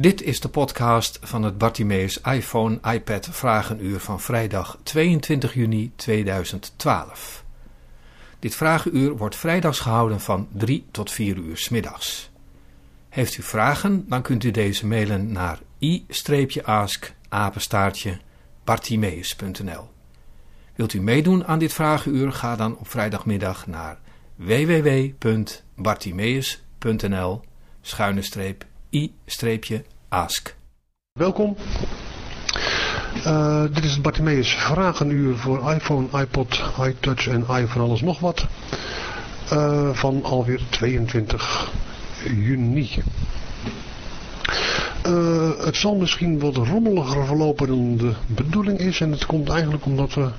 Dit is de podcast van het Bartimeus iPhone iPad Vragenuur van vrijdag 22 juni 2012. Dit vragenuur wordt vrijdags gehouden van 3 tot 4 uur s middags. Heeft u vragen, dan kunt u deze mailen naar i-ask bartimeus.nl. Wilt u meedoen aan dit vragenuur, ga dan op vrijdagmiddag naar www.bartimeus.nl schuine streep i-ask. Welkom. Uh, dit is het Bartimeus Vragenuur voor iPhone, iPod, iTouch en i van alles nog wat. Uh, van alweer 22 juni. Uh, het zal misschien wat rommeliger verlopen dan de bedoeling is. En het komt eigenlijk omdat we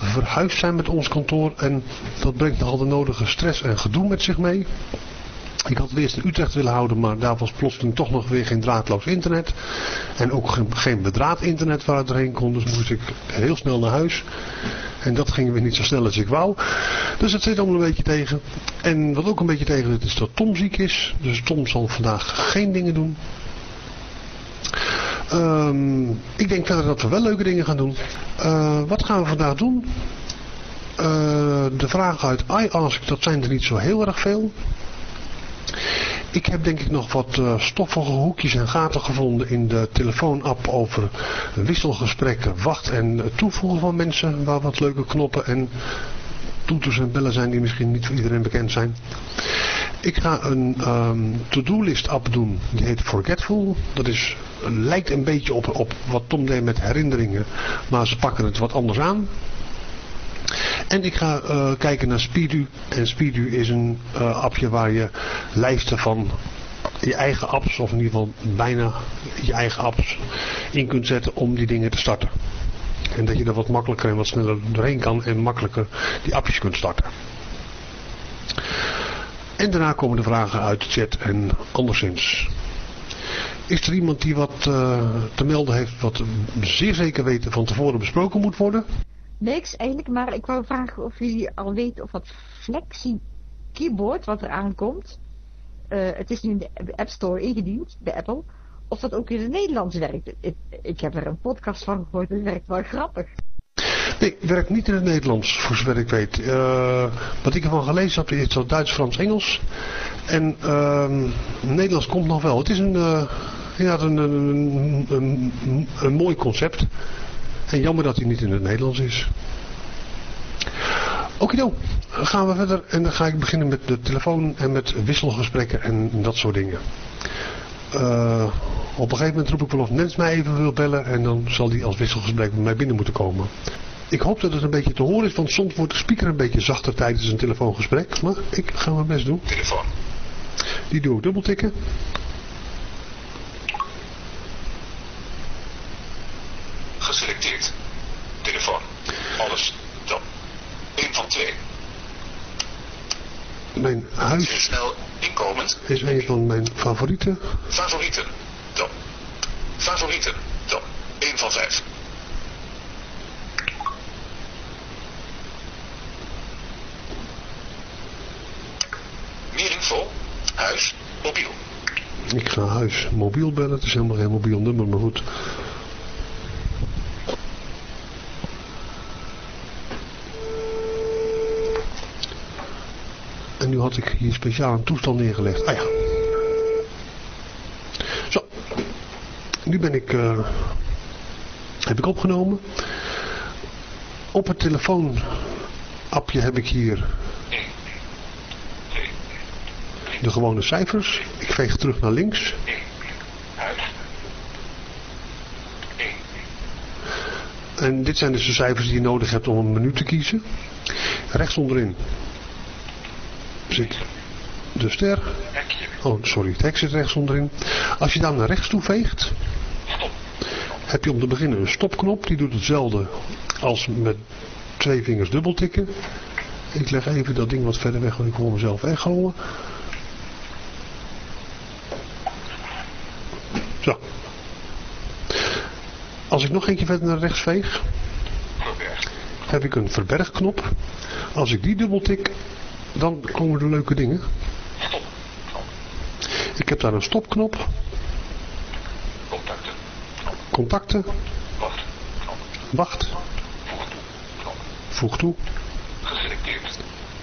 verhuisd zijn met ons kantoor. En dat brengt al de nodige stress en gedoe met zich mee. Ik had het eerst in Utrecht willen houden, maar daar was plotseling toch nog weer geen draadloos internet. En ook geen, bedraad internet waar het erheen kon, dus moest ik heel snel naar huis. En dat ging weer niet zo snel als ik wou. Dus het zit allemaal een beetje tegen. En wat ook een beetje tegen zit is dat Tom ziek is. Dus Tom zal vandaag geen dingen doen. Um, ik denk verder dat we wel leuke dingen gaan doen. Uh, wat gaan we vandaag doen? Uh, de vragen uit iAsk, dat zijn er niet zo heel erg veel. Ik heb denk ik nog wat uh, stoffige hoekjes en gaten gevonden in de telefoonapp over wisselgesprekken, wacht en toevoegen van mensen, waar wat leuke knoppen en toeters en bellen zijn die misschien niet voor iedereen bekend zijn. Ik ga een um, to-do-list app doen, die heet Forgetful. Dat is, lijkt een beetje op, op wat Tom deed met herinneringen, maar ze pakken het wat anders aan. En ik ga uh, kijken naar Speedu. En Speedu is een uh, appje waar je lijsten van je eigen apps, of in ieder geval bijna je eigen apps, in kunt zetten om die dingen te starten. En dat je er wat makkelijker en wat sneller doorheen kan en makkelijker die appjes kunt starten. En daarna komen de vragen uit de chat en anderszins. Is er iemand die wat uh, te melden heeft wat zeer zeker weten van tevoren besproken moet worden? Niks eigenlijk, maar ik wou vragen of jullie al weten of dat Flexi keyboard wat er aankomt, uh, het is nu in de App Store ingediend, bij Apple, of dat ook in het Nederlands werkt. Ik, ik heb er een podcast van gehoord, het werkt wel grappig. Nee, werkt niet in het Nederlands, voor zover ik weet. Uh, wat ik ervan gelezen heb, is dat Duits, Frans, Engels. En uh, Nederlands komt nog wel. Het is een, ja, een, een, een, een, mooi concept. En jammer dat hij niet in het Nederlands is. Okido, gaan we verder en dan ga ik beginnen met de telefoon en met wisselgesprekken en dat soort dingen. Uh, op een gegeven moment roep ik wel of Nens mij even wil bellen en dan zal die als wisselgesprek bij mij binnen moeten komen. Ik hoop dat het een beetje te horen is, want soms wordt de speaker een beetje zachter tijdens een telefoongesprek. Maar ik ga mijn best doen. Telefoon. Die doe ik dubbel Geselecteerd. Telefoon. Alles. Dan. 1 van 2. Mijn huis snel inkomend. is een van mijn favorieten. Favorieten. Dan. Favorieten. Dan. 1 van 5. Meer info. Huis. Mobiel. Ik ga huis mobiel bellen. Het is helemaal geen mobiel nummer, maar goed. En nu had ik hier speciaal een toestand neergelegd. Ah ja. Zo. Nu ben ik... Uh, heb ik opgenomen. Op het telefoonappje heb ik hier... De gewone cijfers. Ik veeg terug naar links. En dit zijn dus de cijfers die je nodig hebt om een menu te kiezen. Rechts onderin zit de ster. Oh, sorry, het hek zit rechts onderin. Als je dan naar rechts toe veegt, heb je om te beginnen een stopknop. Die doet hetzelfde als met twee vingers dubbel tikken. Ik leg even dat ding wat verder weg, want ik hoor mezelf weggooien. Zo. Als ik nog een keer verder naar rechts veeg, heb ik een verbergknop. Als ik die dubbel tik, dan komen er leuke dingen. Ik heb daar een stopknop. Contacten. Wacht. Knop. Wacht. Voeg toe. Voeg toe. Geselecteerd.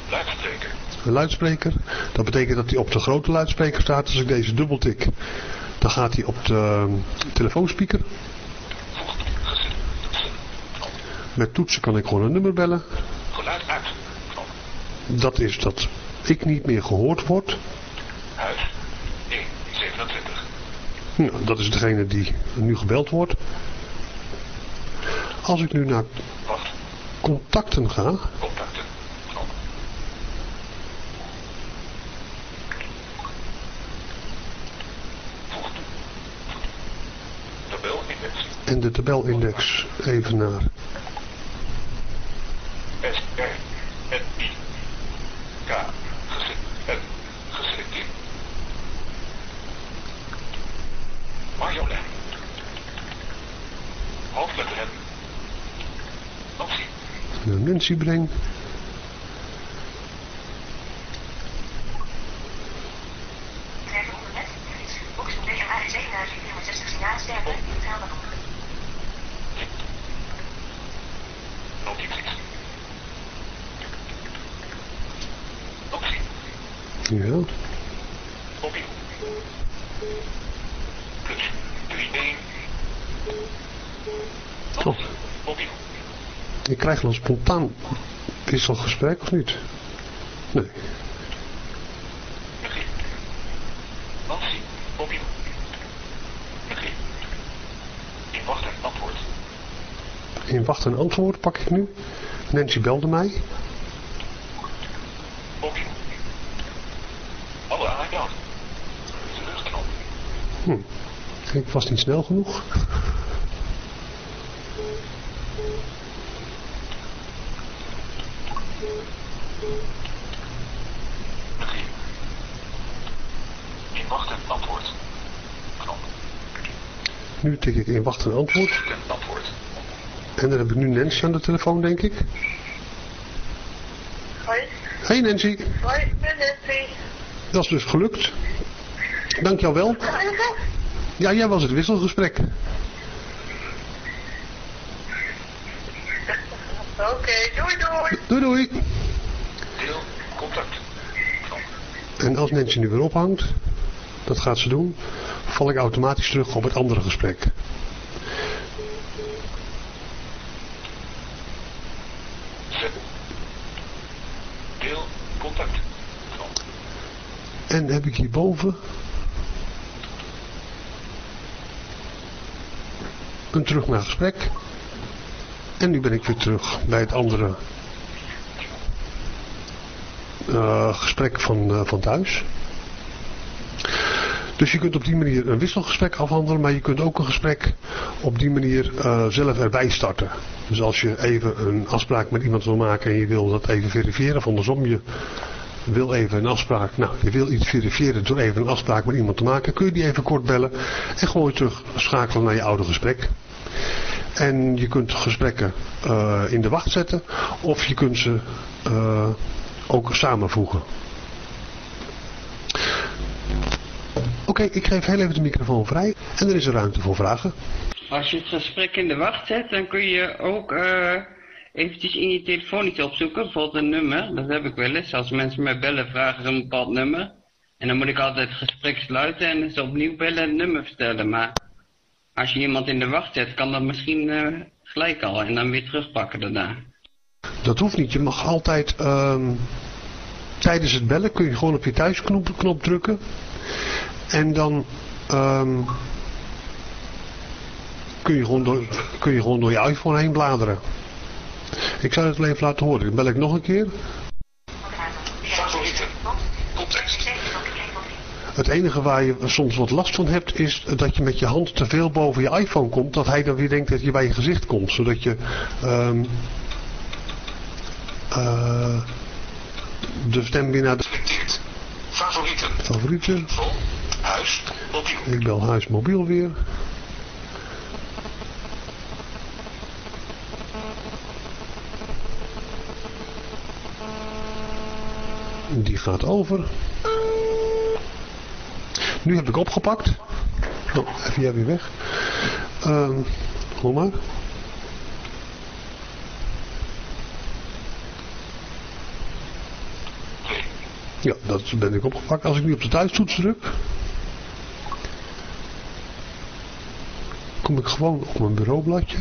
Luidspreker. Een luidspreker. Dat betekent dat hij op de grote luidspreker staat. Als ik deze dubbeltik, dan gaat hij op de ehm, telefoonspeaker. Met toetsen kan ik gewoon een nummer bellen. Geluid uit. Dat is dat ik niet meer gehoord word. Huis. 1. 27. Nou, dat is degene die nu gebeld wordt. Als ik nu naar Wacht. contacten ga, Contacten. Knop. Voeg toe. Tabel index. en de tabelindex even naar S, R, N, I, K, gese- N, geselecteerd. Marjolein. Hoofdletter N. Nancy. naar Nancy breng. Box 7460 signalen sterren. Digitaal bevoegd. Notities. Notitie. Ja, Mobiel. Plus 31. Oh. Mobiel. Ik krijg dan spontaan wisselgesprek of niet? Nee. In wacht en antwoord. In wacht en antwoord pak ik nu. Nancy belde mij. Mobiel. Alle aandacht. Terugknop. Hm. Ik was niet snel genoeg. Begin. In wacht en antwoord. Knop. Nu tik ik in wacht en antwoord. En antwoord. En dan heb ik nu Nancy aan de telefoon, denk ik. Hoi. Hey Nancy, Hoi, ik ben Nancy. dat is dus gelukt. Dank jou wel. Ja, jij was het wisselgesprek. Oké, doei doei. Doei doei. Deel. Contact. En als Nancy nu weer ophangt, dat gaat ze doen, val ik automatisch terug op het andere gesprek. Zet. Deel. Contact. Knop. En hierboven een terug naar gesprek. En nu ben ik weer terug bij het andere eh, gesprek van, eh, van thuis. Dus je kunt op die manier een wisselgesprek afhandelen, maar je kunt ook een gesprek op die manier eh, zelf erbij starten. Dus als je even een afspraak met iemand wil maken en je wil dat even verifiëren, of andersom je wil even een afspraak, nou je wil iets verifiëren door even een afspraak met iemand te maken, kun je die even kort bellen en gewoon terug schakelen naar je oude gesprek. En je kunt gesprekken eh, in de wacht zetten of je kunt ze eh, ook samenvoegen. Oké, ik geef heel even de microfoon vrij en er is ruimte voor vragen. Als je het gesprek in de wacht zet, dan kun je ook eh eventjes in je telefoon iets opzoeken, bijvoorbeeld een nummer. Dat heb ik wel eens. Als mensen mij bellen, vragen ze een bepaald nummer. En dan moet ik altijd het gesprek sluiten en ze opnieuw bellen en het nummer vertellen. Maar als je iemand in de wacht zet, kan dat misschien eh, gelijk al en dan weer terugpakken daarna. Dat hoeft niet. Je mag altijd ehm, tijdens het bellen kun je gewoon op je thuisknop knop drukken. En dan ehm, kun, je gewoon door, kun je gewoon door je iPhone heen bladeren. Ik zou het wel even laten horen. Dan bel ik nog een keer. Favorieten. Context. Het enige waar je soms wat last van hebt is dat je met je hand te veel boven je iPhone komt. Dat hij dan weer denkt dat je bij je gezicht komt. Zodat je ehm, eh, de stem weer naar de. Favorieten. favorieten. Vol. Huis. Mobiel. Ik bel huis mobiel weer. Die gaat over. Nu heb ik opgepakt. Oh, even jij weer weg. Hoe maar. Ja, dat ben ik opgepakt. Als ik nu op de thuistoets druk, kom ik gewoon op mijn bureaubladje.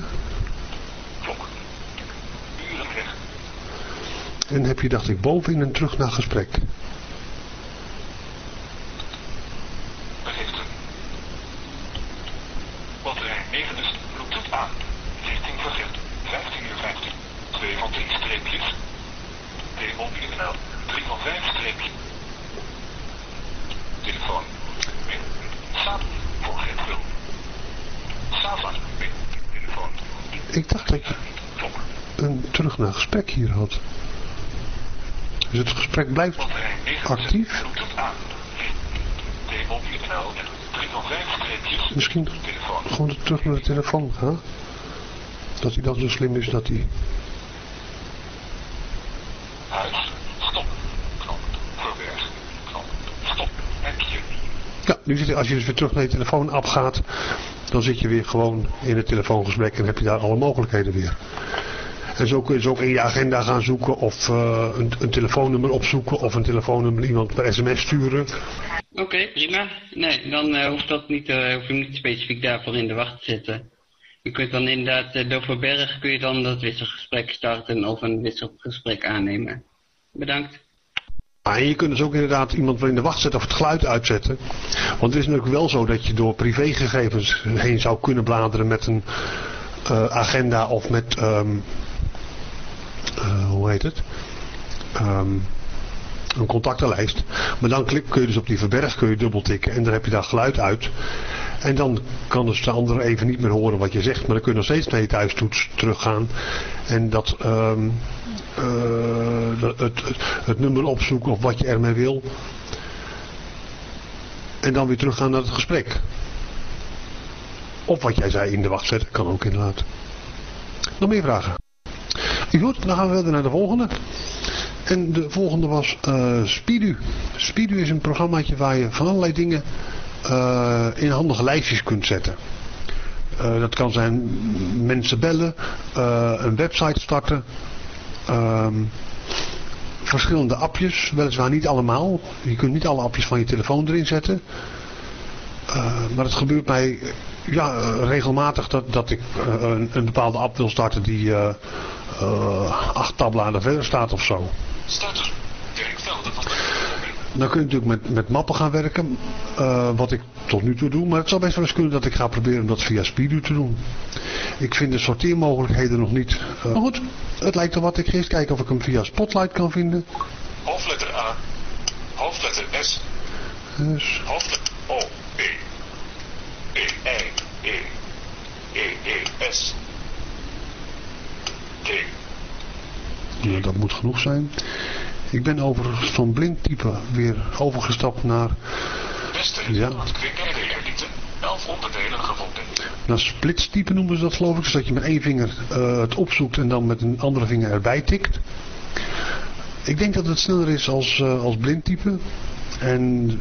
En heb je, dacht ik, bovenin een terug naar gesprek. berichten. Batterij 9 is Bluetooth aan. Richting verzet, 15 uur 15. 2 van 3 streepjes. T-mobiele kanaal, 3 van 5 streepjes. Telefoon. Min. Saap. Voor geen vul. Sava. Min. Telefoon. Ik dacht dat je Klok. een terug naar gesprek hier had. Dus het blijft Batterij 9 actief. Bluetooth aan. T-mobiele kanaal, 3 van 5 streepjes. Misschien gewoon terug naar de telefoon gaan. Dat hij dan zo slim is dat hij... Ja, nu zit hij, als je dus weer terug naar je telefoon-app gaat, dan zit je weer gewoon in het telefoongesprek en heb je daar alle mogelijkheden weer. En zo kun je dus ook in je agenda gaan zoeken of eh, een, een telefoonnummer opzoeken of een telefoonnummer iemand per sms sturen. Oké, prima. Nee, dan eh, hoeft dat niet, eh, hoef je niet specifiek daarvoor in de wacht te zetten. Je kunt dan inderdaad, uh, door Verberg kun je dan dat wisselgesprek starten of een wisselgesprek aannemen. Bedankt. Ah, en je kunt dus ook inderdaad iemand wel in de wacht zetten of het geluid uitzetten. Want het is natuurlijk wel zo dat je door privégegevens heen zou kunnen bladeren met een agenda of met, ehm, eh, hoe heet het, Ehm, een contactenlijst. Maar dan klik, kun je dus op die verberg kun je dubbeltikken en dan heb je daar geluid uit. En dan kan dus de ander even niet meer horen wat je zegt, maar dan kun je nog steeds naar je thuistoets teruggaan. En dat, ehm, eh, het, het, het nummer opzoeken of wat je ermee wil. En dan weer teruggaan naar het gesprek. Of wat jij zei in de wacht zetten, kan ook inderdaad. Nog meer vragen? Goed, dan gaan we verder naar de volgende. En de volgende was eh Spidu. Spidu is een programmaatje waar je van allerlei dingen eh, in handige lijstjes kunt zetten. Eh, dat kan zijn mensen bellen, een website starten, ehm, verschillende appjes, weliswaar niet allemaal. Je kunt niet alle appjes van je telefoon erin zetten. Maar het gebeurt mij ja, regelmatig dat, dat ik een, een bepaalde app wil starten die eh, eh, acht tabbladen verder staat of zo. Status. Van Dan kun je natuurlijk met, met mappen gaan werken, eh, wat ik tot nu toe doe. Maar het zou best wel eens kunnen dat ik ga proberen om dat via Speedo te doen. Ik vind de sorteermogelijkheden nog niet. eh, maar goed, het lijkt er wat. Ik ga eerst kijken of ik hem via Spotlight kan vinden. Hoofdletter A. Hoofdletter S. Dus, Hoofdletter O. B. E. I. E. E. E. S. Nou, dat moet genoeg zijn. Ik ben overigens van blind type weer overgestapt naar, Beste. Ja. 11 onderdelen gevonden. naar splits type noemen ze dat geloof ik. Dus dat je met één vinger eh, het opzoekt en dan met een andere vinger erbij tikt. Ik denk dat het sneller is als, eh, als blind type. En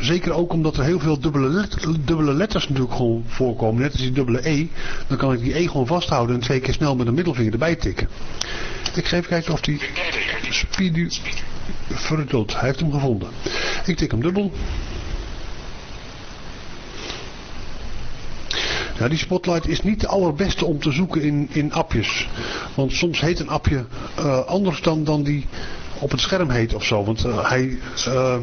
zeker ook omdat er heel veel dubbele, dubbele letters natuurlijk gewoon voorkomen. Net als die dubbele E. Dan kan ik die E gewoon vasthouden en twee keer snel met een middelvinger erbij tikken. Ik ga even kijken of die. Speedy verdoet. Hij heeft hem gevonden. Ik tik hem dubbel. Ja, die spotlight is niet de allerbeste om te zoeken in, in appjes. Want soms heet een appje eh, anders dan, dan die op het scherm heet of zo. Want eh, hij ehm,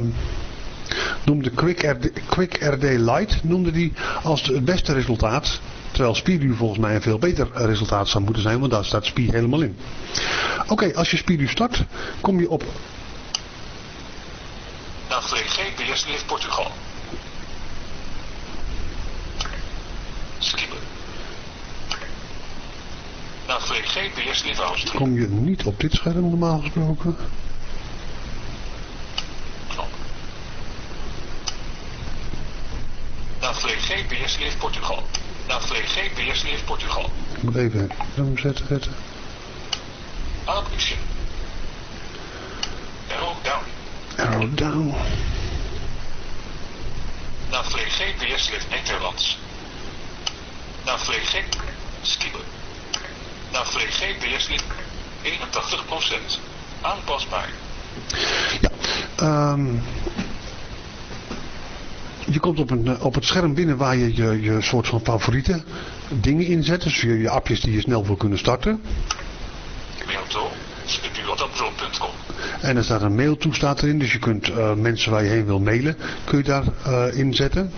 noemde Quick RD, Quick RD Lite noemde die als het beste resultaat. Terwijl Speedu volgens mij een veel beter resultaat zou moeten zijn, want daar staat Speed helemaal in. Oké, als je Speedu start, kom je op Navigatie GPS Lift Portugal. Skippen. GPS Lift Oost. kom je niet op dit scherm normaal gesproken. weersleef Portugal. Na 2G Portugal. Ik moet even zetten, zetten. Arrow down. Arrow down. Na 2G weersleef Nederlands. Na 2G skippen. Na 2G weersleef 81% aanpasbaar. Ja, um, je komt op, een, eh, op het scherm binnen waar je je, je soort van favoriete dingen inzet. Dus je, je appjes die je snel wil kunnen starten. En er staat een mailtoe staat erin. Dus je kunt eh, mensen waar je heen wil mailen, kun je daar eh, inzetten.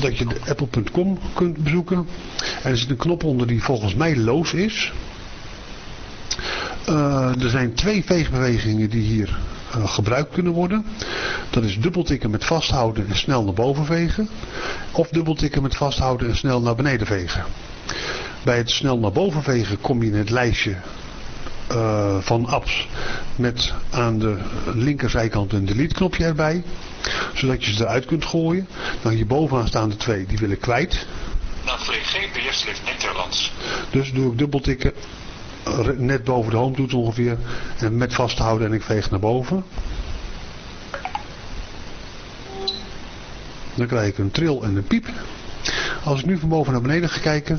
Dat je de apple.com kunt bezoeken. En er zit een knop onder die volgens mij loos is. Er zijn twee veegbewegingen die hier eh, gebruikt kunnen worden. Dat is dubbeltikken met vasthouden en snel naar boven vegen. Of dubbeltikken met vasthouden en snel naar beneden vegen. Bij het snel naar boven vegen kom je in het lijstje eh, van apps met aan de linkerzijkant een delete knopje erbij. Zodat je ze eruit kunt gooien. Dan hierbovenaan staan de twee, die wil ik kwijt. Navre GPS-lid Nederlands. Dus doe ik dubbeltikken net boven de home toets ongeveer. En met vasthouden en ik veeg naar boven. Dan krijg ik een tril en een piep. Als ik nu van boven naar beneden ga kijken,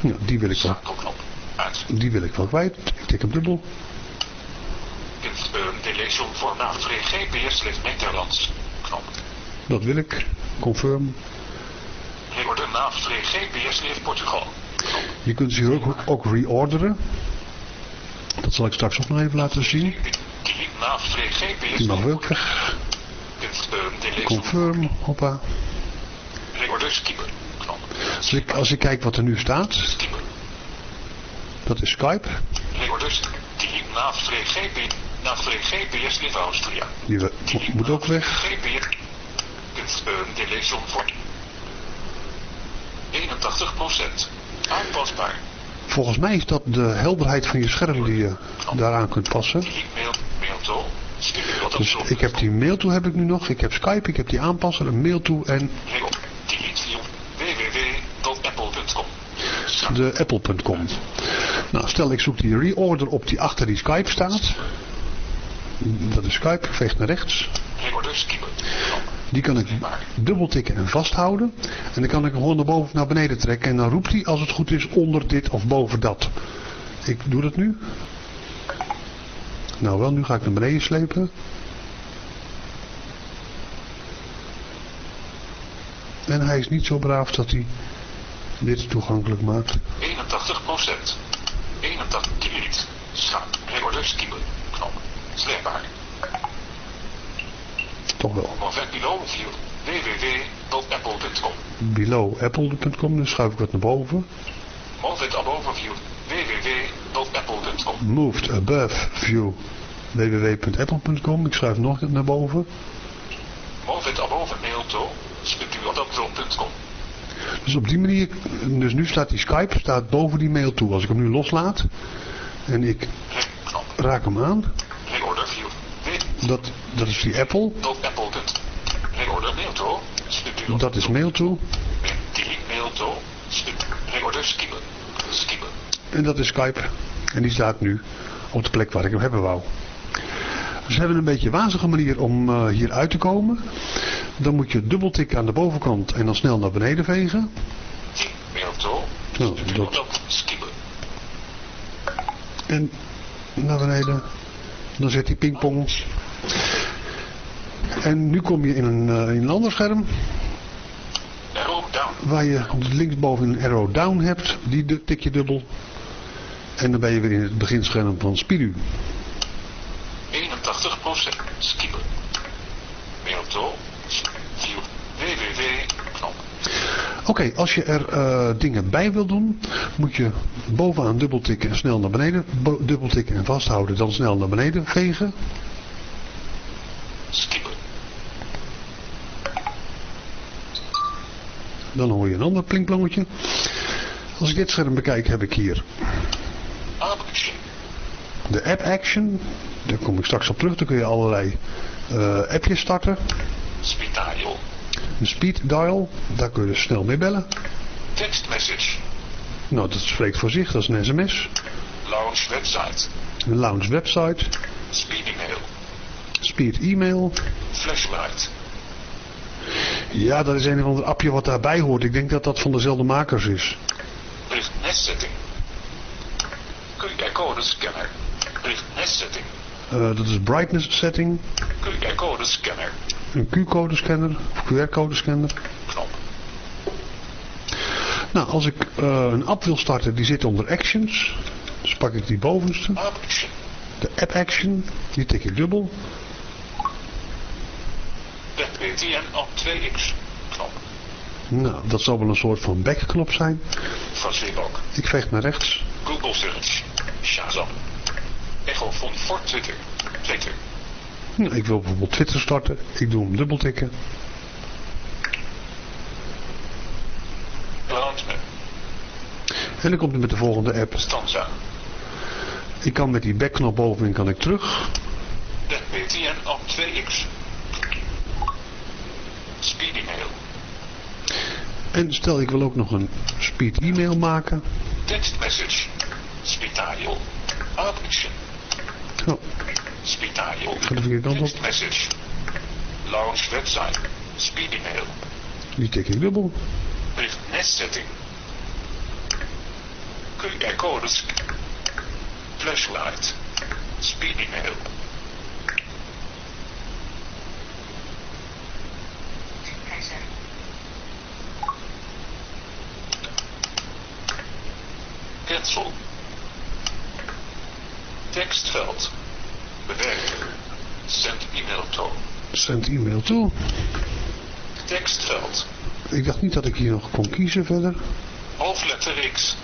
ja, die, wil ik wel, die wil ik wel kwijt. Ik tik hem dubbel. Deletion voor. Knop. Dat wil ik. Confirm. Reorder Navre GPS-lid Portugal. Knop. Je kunt ze hier ook, ook reorderen. Dat zal ik straks ook nog even laten zien. Navre GPS-lid Die mag Portugal. weg. Confirm. Hoppa. Reorder skipper. Knop. Als ik, als ik kijk wat er nu staat. Skipper. Dat is Skype. Reorder delete Navre GPS. Navre GPS-lid Austria. Die moet ook weg. GPS. Confirm deletion voor 81%. Aanpasbaar. Volgens mij is dat de helderheid van je scherm die je daaraan kunt passen. Dus ik heb die mail toe heb ik nu nog. Ik heb Skype, ik heb die aanpasser, een mail toe en www.apple.com. de apple.com. Nou, stel ik zoek die reorder op die achter die Skype staat. Dat is Skype, ik veeg naar rechts. Die kan ik dubbeltikken en vasthouden. En dan kan ik hem gewoon naar boven of naar beneden trekken. En dan roept hij als het goed is onder dit of boven dat. Ik doe dat nu. Nou wel, nu ga ik naar beneden slepen. En hij is niet zo braaf dat hij dit toegankelijk maakt. 81%. 81 delete. Schaap. Reorder skipper. Knop. Sleepbaar. Toch wel. Below view. www.apple.com. Below apple.com, dus schuif ik wat naar boven. Move it above view. www.apple.com. Moved above view www.apple.com. Ik schuif nog naar boven. Move it above mail to. Studio.apple.com. Dus op die manier, dus nu staat die Skype staat boven die mail toe. Als ik hem nu loslaat en ik raak hem aan, Reorder view. Dat, dat is die Apple, www.apple.com. Reorder mail to. Studio. dat is mail toe Delete mail to. Studio. Reorder skipper. Skipper. en dat is Skype. En die staat nu op de plek waar ik hem hebben wou. Dus we hebben een beetje wazige manier om eh, hier uit te komen. Dan moet je dubbeltikken aan de bovenkant en dan snel naar beneden vegen. Nou, dat, en naar beneden. Dan zet hij pingpong. En nu kom je in een, eh, in een ander scherm. Arrow down. Waar je linksboven een arrow down hebt. Die tik je dubbel. En dan ben je weer in het beginscherm van Spidu. 81% skipper. Mail to. View. www. Knop. Oké, als je er eh, dingen bij wil doen, moet je bovenaan dubbeltikken en snel naar beneden. Bo- dubbeltikken en vasthouden, dan snel naar beneden vegen. Skipper. Dan hoor je een ander plinkplongetje. Als ik dit scherm bekijk, heb ik hier Action. de app action. Daar kom ik straks op terug. Dan kun je allerlei eh, appjes starten. Speed dial. Een speed dial, daar kun je dus snel mee bellen. Text message. Nou, dat spreekt voor zich, dat is een sms. Launch website. Een lounge website, Speed email. speed e-mail. Flashlight. Ja, dat is een of ander appje wat daarbij hoort. Ik denk dat dat van dezelfde makers is. Bericht nestsetting. QR-code scanner. Bericht nestsetting. Eh, dat is brightness setting, QR-code scanner. een Q-code scanner, QR-code scanner. Knop. Nou, als ik eh, een app wil starten, die zit onder actions. Dus pak ik die bovenste, Action. de app action, die tik ik dubbel. WebPTN op 2x. Knop. Nou, dat zal wel een soort van backknop zijn. Facebook. Ik veeg naar rechts. Google Search. Shazam. Echo van voor Twitter. Twitter. Nou, ik wil bijvoorbeeld Twitter starten. Ik doe hem dubbeltikken. Cloudmap. En dan komt hij met de volgende app. Stanza. Ik kan met die backknop bovenin kan ik terug. WebPTN op 2x. Speedymail. En stel ik wil ook nog een speed e-mail maken. Text message. Speedail. Action. Oh, ga de verkeerde kant op. Text message. Launch website. Speedymail. Die tik ik dubbel. Bericht nestsetting. QR-codes. Flashlight. Speedymail. Keizer. Tekstveld. Bewerken. Send e-mail to. Send e-mail toe. Tekstveld. Ik dacht niet dat ik hier nog kon kiezen verder. Hoofdletter X.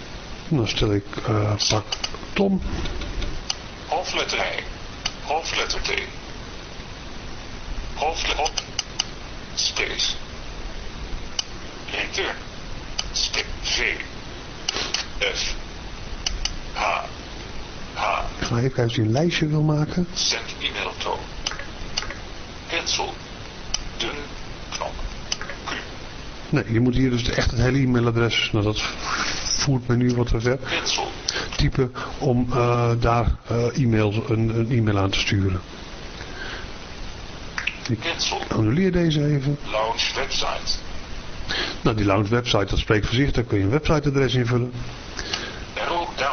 Dan stel ik eh, pak Tom. Hoofdletter I. Hoofdletter T. Hoofdletter Space. Enter. Stip V. F. Ik ga even kijken of hij een lijstje wil maken. Send e-mail to. Cancel. Dun. Knop. Q. Nee, je moet hier dus echt het hele e-mailadres. Nou, dat voert me nu wat te ver. Typen om eh, daar eh, e-mail, een, een e-mail aan te sturen. Ik annuleer deze even. Launch website. Nou, die launch website, dat spreekt voor zich. Daar kun je een websiteadres invullen.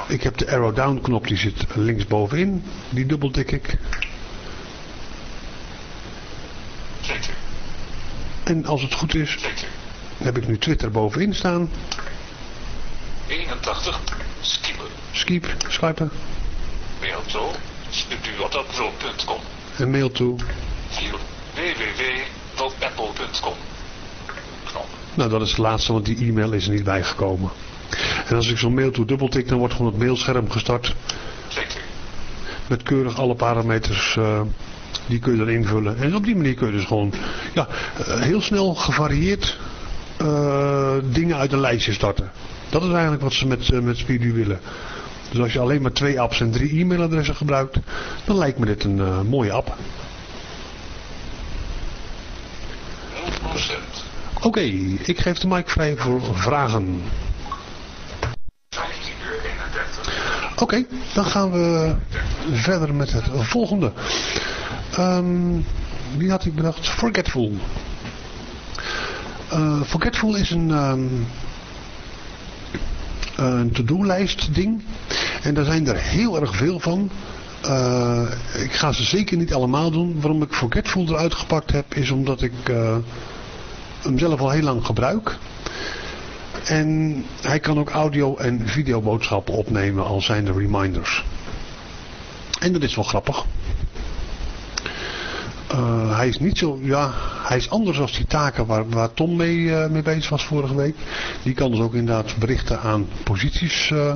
Ik heb de arrow down knop, die zit linksbovenin. Die dubbeltik ik. En als het goed is, heb ik nu Twitter bovenin staan. 81. Skipper. Skype, Skype Mail to. En mail toe. Www.apple.com. Nou, dat is het laatste, want die e-mail is er niet bijgekomen. En als ik zo'n mail toe dubbeltik, dan wordt gewoon het mailscherm gestart. Met keurig alle parameters, eh, die kun je dan invullen. En op die manier kun je dus gewoon ja, eh, heel snel gevarieerd eh, dingen uit een lijstje starten. Dat is eigenlijk wat ze met, met Speedy willen. Dus als je alleen maar twee apps en drie e-mailadressen gebruikt, dan lijkt me dit een mooie app. 0%. Oké, ik geef de mic vrij voor vragen. 15 uur 31. Oké, dan gaan we verder met het volgende. Ehm, wie had ik bedacht? Forgetful. Eh, Forgetful is een, ehm, een to-do-lijst ding. En daar zijn er heel erg veel van. Eh, ik ga ze zeker niet allemaal doen. Waarom ik Forgetful eruit gepakt heb, is omdat ik eh, hem zelf al heel lang gebruik. En hij kan ook audio- en videoboodschappen opnemen als zijn de reminders. En dat is wel grappig. Eh, hij is niet zo, ja, hij is anders dan die taken waar, waar Tom mee, eh, mee bezig was vorige week. Die kan dus ook inderdaad berichten aan posities eh,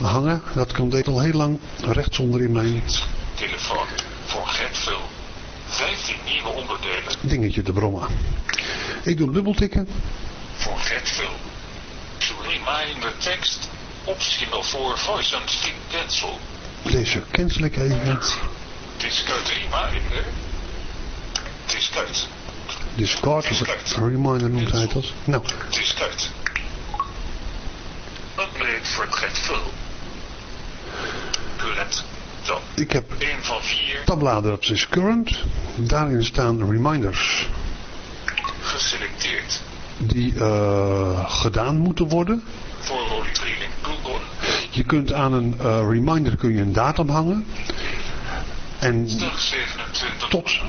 hangen. Dat kan deed al heel lang rechtsonder in mijn Telefoon. Voor Getvul. 15 nieuwe onderdelen. dingetje te brommen. Ik doe hem dubbeltikken. Voor Getvul. To reminder tekst. Optie voor voice and speak cancel. Deze cancel ik even. Discard reminder. Discard. Discard, reminder noemt hij dat. Nou, Discard. Upgrade voor Getvul. Current. Ik heb 1 van 4. tabbladen, dat is current. Daarin staan reminders. Geselecteerd. Die eh, gedaan moeten worden. Je kunt aan een eh, reminder kun je een datum hangen. En Dag 27. tot,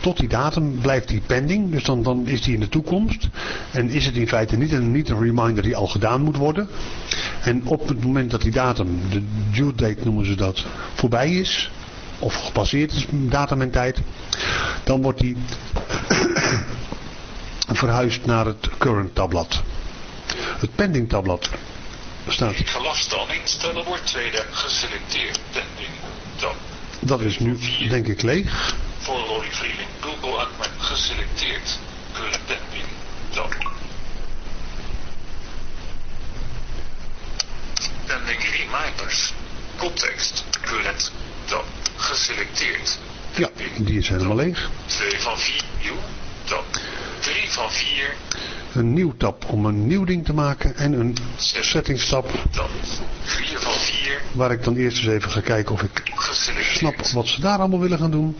tot die datum blijft die pending. Dus dan, dan is die in de toekomst. En is het in feite niet een, niet een reminder die al gedaan moet worden. En op het moment dat die datum, de due date noemen ze dat, voorbij is. Of gepasseerd is, datum en tijd. Dan wordt die verhuisd naar het current tabblad. Het pending tabblad staat. Gelast dan instellen wordt tweede geselecteerd. Pending. Dan. Dat is nu denk ik leeg. Voor Rolly Google Admin geselecteerd. Current pending. Dan. Pending reminders. Context. Current. Dan. Geselecteerd. Ja, die is helemaal leeg. 2 van 4. Nieuw. Dan. 3 van 4. Een nieuw tab om een nieuw ding te maken. En een settings tab Dan. 4 van 4. waar ik dan eerst eens even ga kijken of ik snap wat ze daar allemaal willen gaan doen.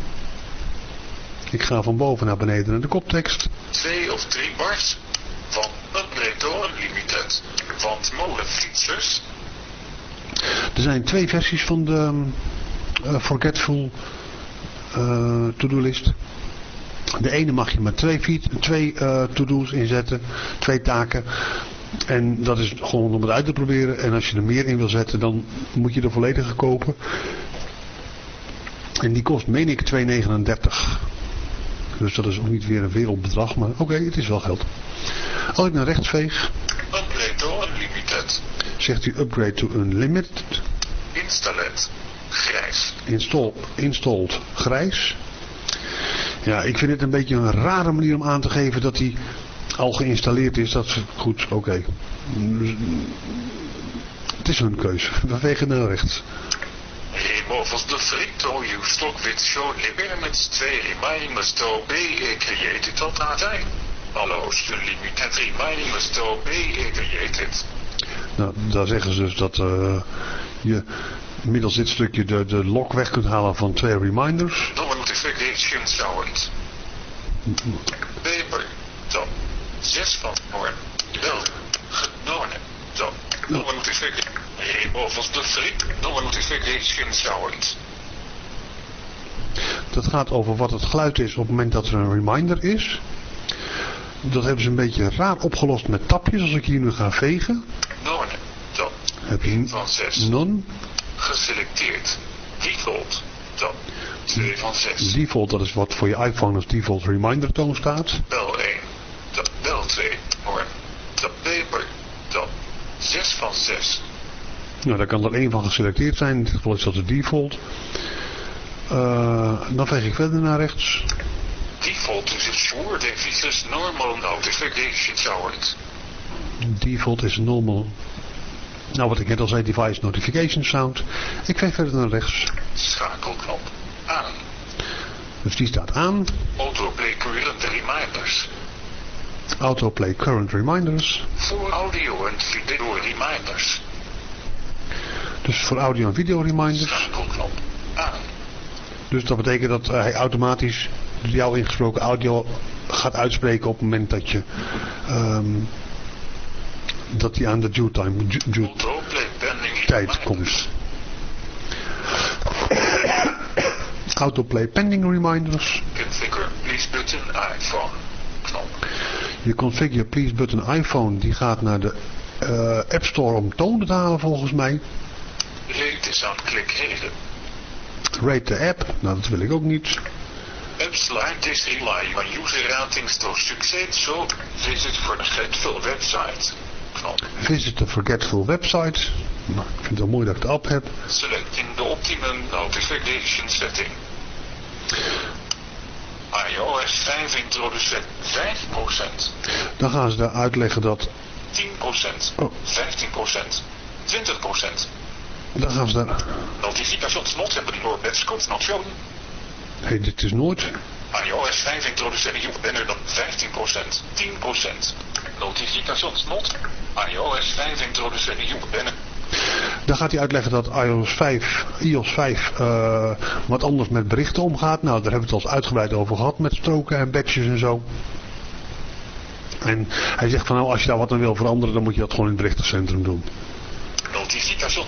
Ik ga van boven naar beneden naar de koptekst. 2 of 3 bars. Van Upgrade Unlimited. Want molenfietsers. Er zijn twee versies van de eh, Forgetful eh, to-do list. De ene mag je maar twee, twee eh, to-do's inzetten, twee taken. En dat is gewoon om het uit te proberen. En als je er meer in wil zetten, dan moet je de volledige kopen. En die kost, meen ik, 2,39. Dus dat is ook niet weer een wereldbedrag, maar oké, het is wel geld. Als ik naar rechts veeg, Upgrade to Unlimited. zegt hij upgrade to unlimited. Installet. Grijs. install, installed grijs. Ja, ik vind het een beetje een rare manier om aan te geven dat hij al geïnstalleerd is. Dat is goed, oké. Het is hun keuze. We vegen naar rechts. Remove the free you stock with show limits 2 reminders to be created tot ATI. Allows unlimited reminders to be created. Nou, daar zeggen ze dus dat eh, je middels dit stukje de, de lock weg kunt halen van twee reminders. Notification sound. Paper. Dan. 6 van Noorn. Wel. Genomen. Dan. No notification. Remove the free no notification sound. Dat gaat over wat het geluid is op het moment dat er een reminder is. Dat hebben ze een beetje raar opgelost met tapjes. Als ik hier nu ga vegen, Noorn. Dan. heb je Van 6. none. Geselecteerd. Default. Dan. 2 van 6. Default, dat is wat voor je iPhone als default reminder toon staat. Bel 1. Dan. Bel 2. Hoor. Dan paper. Dan. 6 van 6. Nou, daar kan er één van geselecteerd zijn. In dit geval is dat de default. Eh, dan veeg ik verder naar rechts. Default is het sure devices normal notification sound. Default is normal. Nou, wat ik net al zei, device notification sound. Ik veeg verder naar rechts. Schakelknop. Aan. Dus die staat aan. Autoplay current reminders. Autoplay current reminders. Voor audio en video reminders. Dus voor audio en video reminders. Schakelknop. Aan. Dus dat betekent dat hij automatisch jouw ingesproken audio gaat uitspreken op het moment dat je ehm, dat hij aan de due time due, tijd komt. Autoplay pending reminders. Configure please button iPhone. Knop. Je configure please button iPhone die gaat naar de eh, App Store om tonen te halen volgens mij. Rate is aan klikheden. Rate de app. Nou dat wil ik ook niet. Website is rely on user ratings to succes so visit for the Getful website. Knop. Visit the forgetful website. Nou, ik vind het wel mooi dat ik de app heb. Selecting the optimum notification setting. iOS 5 introduceert 5%, Dan gaan ze daar uitleggen dat 10%, Oh. 15%, 20%. Dan gaan ze daar... Notifications not hebben door Betscope not shown. Hé, dit is nooit... iOS 5 introduceert je banner dan 15%, 10%. Notifications not. iOS 5 introduceert je banner. Dan gaat hij uitleggen dat iOS 5, iOS 5 eh, wat anders met berichten omgaat. Nou, daar hebben we het al eens uitgebreid over gehad met stroken en badges en zo. En hij zegt van nou, als je daar wat aan wil veranderen, dan moet je dat gewoon in het berichtencentrum doen. Notification.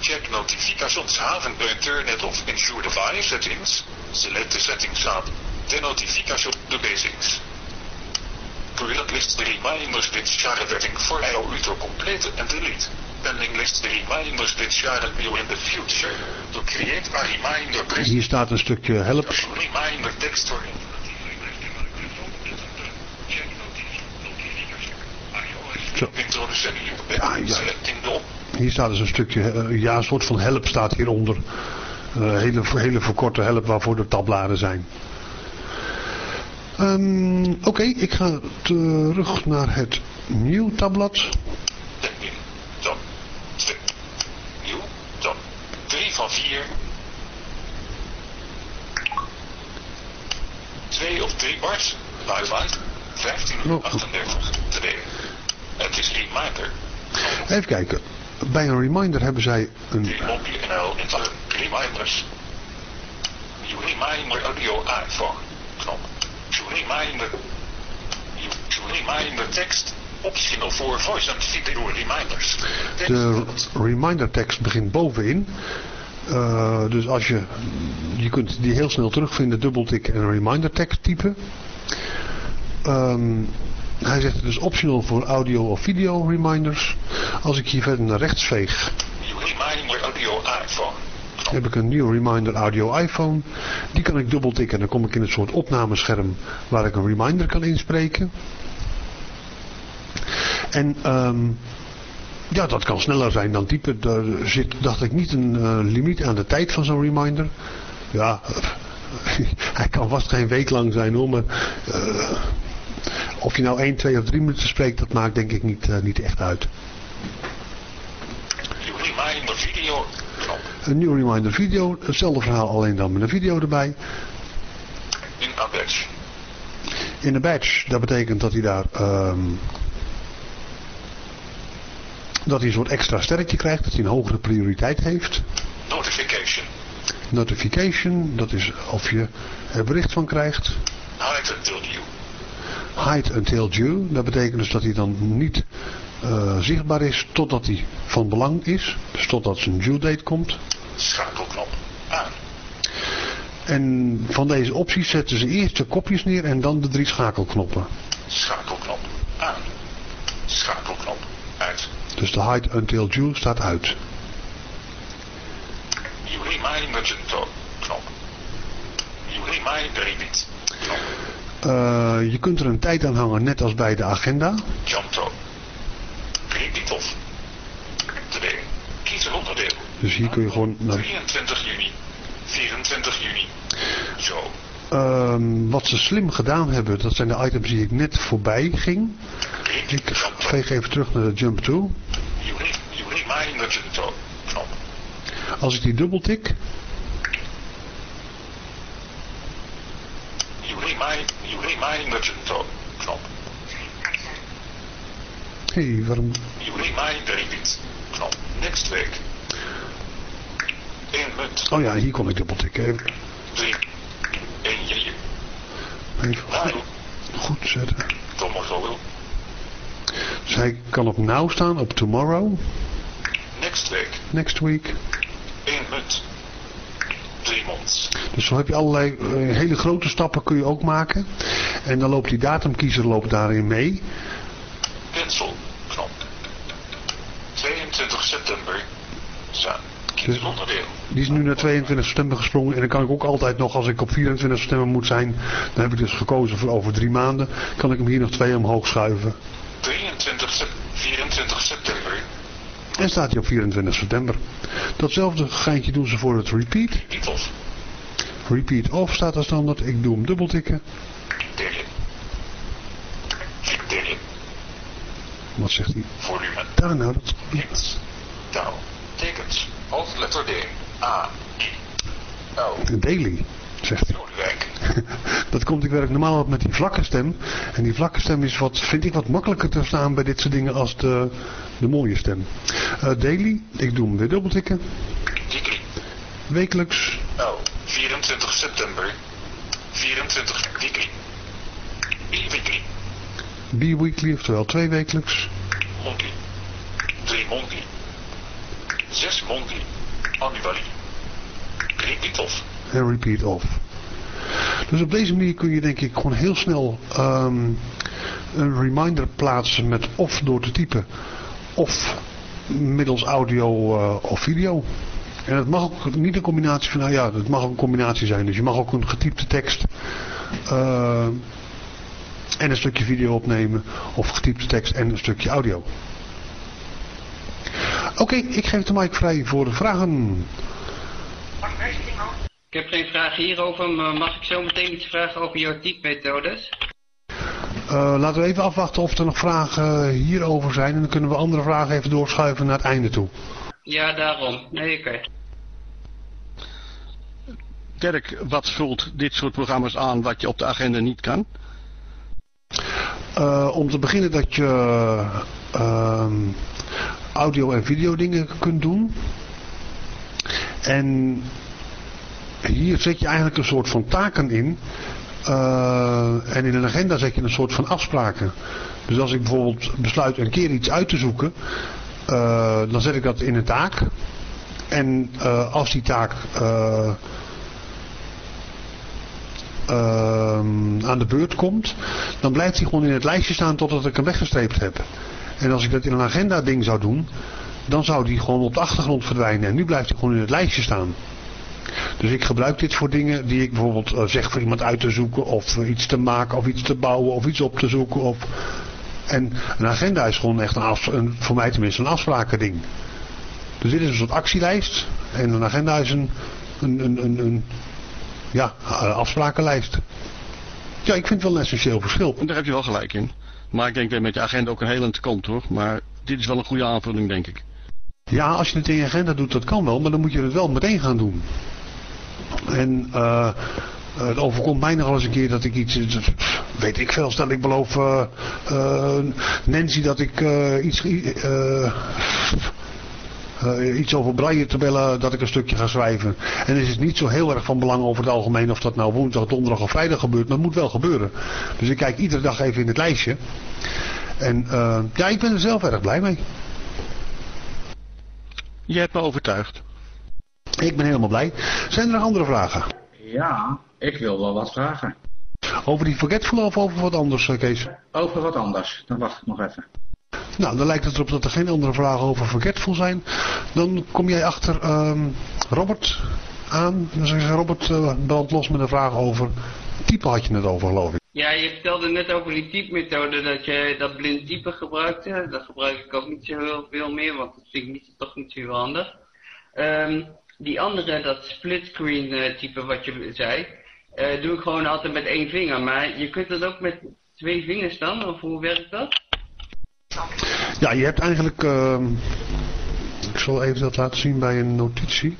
Check notifications haven internet of ensure device settings. Select the settings app. The notification, the basics. Current list the reminders share vetting for IO to complete and delete. Pending list the reminders which share will in the future. To create a reminder press Hier staat een stukje help. reminder text Zo. Introduceren Ja, ja. Hier staat dus een stukje, eh, ja, een soort van help staat hieronder. Eh hele, hele verkorte help waarvoor de tabbladen zijn. Ehm, Oké, ik ga terug naar het nieuw tabblad. 3 van 4. 2 op 3 bars. Live uit. 1538. 2. Het is reminder. Even kijken. Bij een reminder hebben zij een... Remote.nl in reminders. You reminder audio iPhone. Knop. You reminder. You, reminder tekst. Optional voor voice and video reminders. De reminder tekst begint bovenin. Eh, dus als je, je kunt die heel snel terugvinden, dubbeltikken en een reminder tekst typen. Ehm, hij zegt het is optional voor audio of video reminders. Als ik hier verder naar rechts veeg, reminder audio iPhone. Heb ik een nieuw reminder audio iPhone. Die kan ik dubbeltikken en dan kom ik in het soort opnamescherm waar ik een reminder kan inspreken. En ehm, ja, dat kan sneller zijn dan typen. Er zit, dacht ik, niet een eh, limiet aan de tijd van zo'n reminder. Ja, hij kan vast geen week lang zijn hoor, maar eh, of je nou 1, 2 of 3 minuten spreekt, dat maakt denk ik niet, eh, niet echt uit. Reminder video. Een nieuw reminder video, hetzelfde verhaal alleen dan met een video erbij. In a badge. In de badge, dat betekent dat hij daar ehm, dat hij een soort extra sterretje krijgt, dat hij een hogere prioriteit heeft. Notification. Notification, dat is of je er bericht van krijgt. Hide until you. Hide until due, dat betekent dus dat hij dan niet eh, zichtbaar is totdat hij van belang is. Dus totdat zijn due date komt. Schakelknop. Aan. En van deze opties zetten ze eerst de kopjes neer en dan de drie schakelknoppen. Schakelknop. Aan. Schakelknop. Uit. Dus de hide until due staat uit. You reminder Junto. Knop. You reminder repeat. Knop. Je kunt er een tijd aan hangen, net als bij de agenda. Junto. Repeat off. 2. Kies een onderdeel. Dus hier kun je gewoon naar 23 juni. 24 juni. Zo. Ehm, wat ze slim gedaan hebben, dat zijn de items die ik net voorbij ging. Ik veeg even terug naar de jump toe. You, you Junto. Knop. Als ik die dubbeltik, You remind, you reminder Junto. Knop. hé, hey, waarom... You reminder repeat. Knop. Next week. 1 munt. Oh ja, hier kon ik dubbeltikken. Even, 3. 1 juli. even Nou, goed zetten. Thomas. Dus hij kan op now staan, op tomorrow, Next week. next week. 1 munt. 3 months. Dus zo heb je allerlei eh, hele grote stappen kun je ook maken. En dan loopt die datumkiezer loopt daarin mee. Pencil. Knop. 22 september. Zijn. Dus-. Die is nu naar 22 september gesprongen. En dan kan ik ook altijd nog, als ik op 24 september moet zijn, dan heb ik dus gekozen voor over drie maanden, kan ik hem hier nog twee omhoog schuiven. 23 sep 24 september. En staat hij op 24 september. Datzelfde geintje doen ze voor het repeat. Repeat off staat er standaard. Ik doe hem dubbeltikken. Wat zegt hij? Volume. Daar nou, dat... Taal. Tekens. Hoofdletter D. A. I. L. Daily, zegt hij. Dat komt, ik werk normaal op met die vlakke stem. En die vlakke stem is wat, vind ik wat makkelijker te verstaan bij dit soort dingen als de, de mooie stem. Eh, daily, ik doe hem weer dubbeltikken. Weekly. Wekelijks, L. 24 september. 24 weekly. E-weekly. Bi-weekly, oftewel twee wekelijks. Monthly. 3 monthly. 6 monthly. Annually. Repeat off. En repeat off. Dus op deze manier kun je denk ik gewoon heel snel ehm, een reminder plaatsen met of door te typen of middels audio uh, of video. En het mag ook niet een combinatie van, nou ja, het mag ook een combinatie zijn. Dus je mag ook een getypte tekst uh, en een stukje video opnemen of getypte tekst en een stukje audio. Oké, ik geef de mic vrij voor de vragen. Ik heb geen vragen hierover, maar mag ik zo meteen iets vragen over jouw typmethodes? Uh, laten we even afwachten of er nog vragen hierover zijn. En dan kunnen we andere vragen even doorschuiven naar het einde toe. Ja, daarom. Nee, oké. Okay. Dirk, wat vult dit soort programma's aan wat je op de agenda niet kan? Uh, om te beginnen dat je uh, audio en video dingen kunt doen. En hier zet je eigenlijk een soort van taken in. Uh, en in een agenda zet je een soort van afspraken. Dus als ik bijvoorbeeld besluit een keer iets uit te zoeken, uh, dan zet ik dat in een taak. En uh, als die taak aan de beurt komt, dan blijft die gewoon in het lijstje staan totdat ik hem weggestreept heb. En als ik dat in een agenda ding zou doen, dan zou die gewoon op de achtergrond verdwijnen. En nu blijft hij gewoon in het lijstje staan. Dus ik gebruik dit voor dingen die ik bijvoorbeeld uh, zeg voor iemand uit te zoeken of uh, iets te maken of iets te bouwen of iets op te zoeken. Of... En een agenda is gewoon echt een, af... een voor mij tenminste een afsprakending. Dus dit is een soort actielijst en een agenda is een, een, een, een, een ja, afsprakenlijst. Ja, ik vind het wel een essentieel verschil. Daar heb je wel gelijk in. Maar ik denk dat met je agenda ook een heel eind komt hoor. Maar dit is wel een goede aanvulling denk ik. Ja, als je het in je agenda doet, dat kan wel. Maar dan moet je het wel meteen gaan doen. En uh, het overkomt mij nog eens een keer dat ik iets, weet ik veel, stel ik beloof uh, Nancy dat ik iets, iets over braille te bellen, dat ik een stukje ga schrijven. En is het niet zo heel erg van belang over het algemeen of dat nou woensdag, donderdag of vrijdag gebeurt, maar het moet wel gebeuren. Dus ik kijk iedere dag even in het lijstje. En ja, ik ben er zelf erg blij mee. Je hebt me overtuigd. Ik ben helemaal blij. Zijn er nog andere vragen? Ja, ik wil wel wat vragen. Over die forgetful of over wat anders, Kees? Over wat anders. Dan wacht ik nog even. Nou, dan lijkt het erop dat er geen andere vragen over forgetful zijn. Dan kom jij achter um, Robert aan. Dan zeg je, Robert, uh, brand los met een vraag over type had je het over, geloof ik. Ja, je vertelde net over die typemethode dat je dat blind type gebruikte. Dat gebruik ik ook niet zo heel veel meer, want dat vind ik niet, toch niet zo heel handig. Um, die andere, dat splitscreen uh, type wat je zei, uh, doe ik gewoon altijd met één vinger. Maar je kunt dat ook met twee vingers dan, of hoe werkt dat? Ja, je hebt eigenlijk, uh, ik zal even dat laten zien bij een notitie.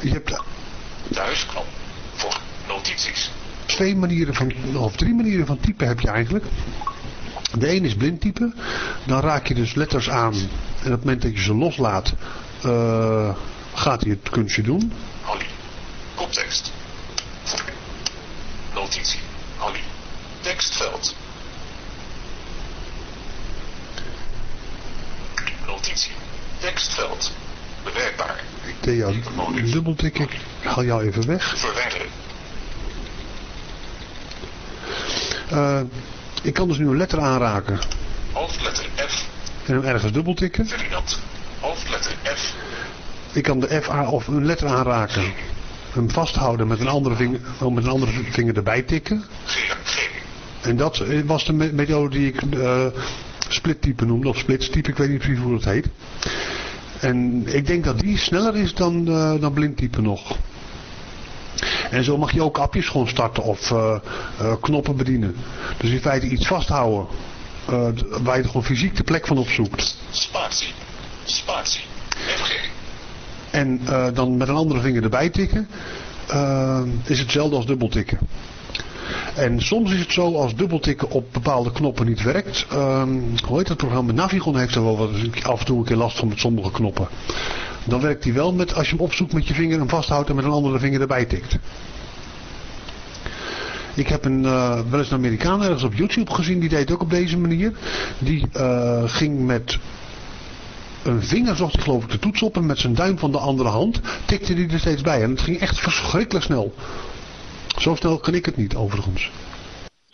Je hebt... Thuisknop voor notities. Twee manieren van, of drie manieren van typen heb je eigenlijk. De een is blind typen. Dan raak je dus letters aan. En op het moment dat je ze loslaat, uh, gaat hij het kunstje doen. Holly. Koptekst. Notitie. Holly. Tekstveld. Notitie. Tekstveld. Bewerkbaar. Ik deed jou dubbeltikken. Ik haal jou even weg. Verwijderen. Uh, ik kan dus nu een letter aanraken. Hoofdletter F. En hem ergens dubbeltikken. Ferdinand. Hoofdletter F. Ik kan de F of een letter aanraken. Hem vasthouden met een andere vinger, met een andere vinger erbij tikken. En dat was de methode die ik uh, splittype noemde. Of splitstype, ik weet niet precies hoe dat heet. En ik denk dat die sneller is dan, uh, dan blindtype nog. En zo mag je ook appjes gewoon starten of uh, uh, knoppen bedienen. Dus in feite iets vasthouden waar je gewoon fysiek de plek van opzoekt. Spatie. Spatie. FG. En uh, dan met een andere vinger erbij tikken. Uh, is hetzelfde als dubbeltikken. En soms is het zo als dubbeltikken op bepaalde knoppen niet werkt. Um, hoe heet dat programma? Navigon heeft er wel wat, af en toe een keer last van met sommige knoppen. Dan werkt die wel met als je hem opzoekt met je vinger en vasthoudt en met een andere vinger erbij tikt. Ik heb een, eh, wel eens een Amerikaan ergens op YouTube gezien, die deed ook op deze manier. Die eh, ging met een vinger, zocht hij geloof ik de toets op en met zijn duim van de andere hand tikte hij er steeds bij. En het ging echt verschrikkelijk snel. Zo snel kan ik het niet, overigens.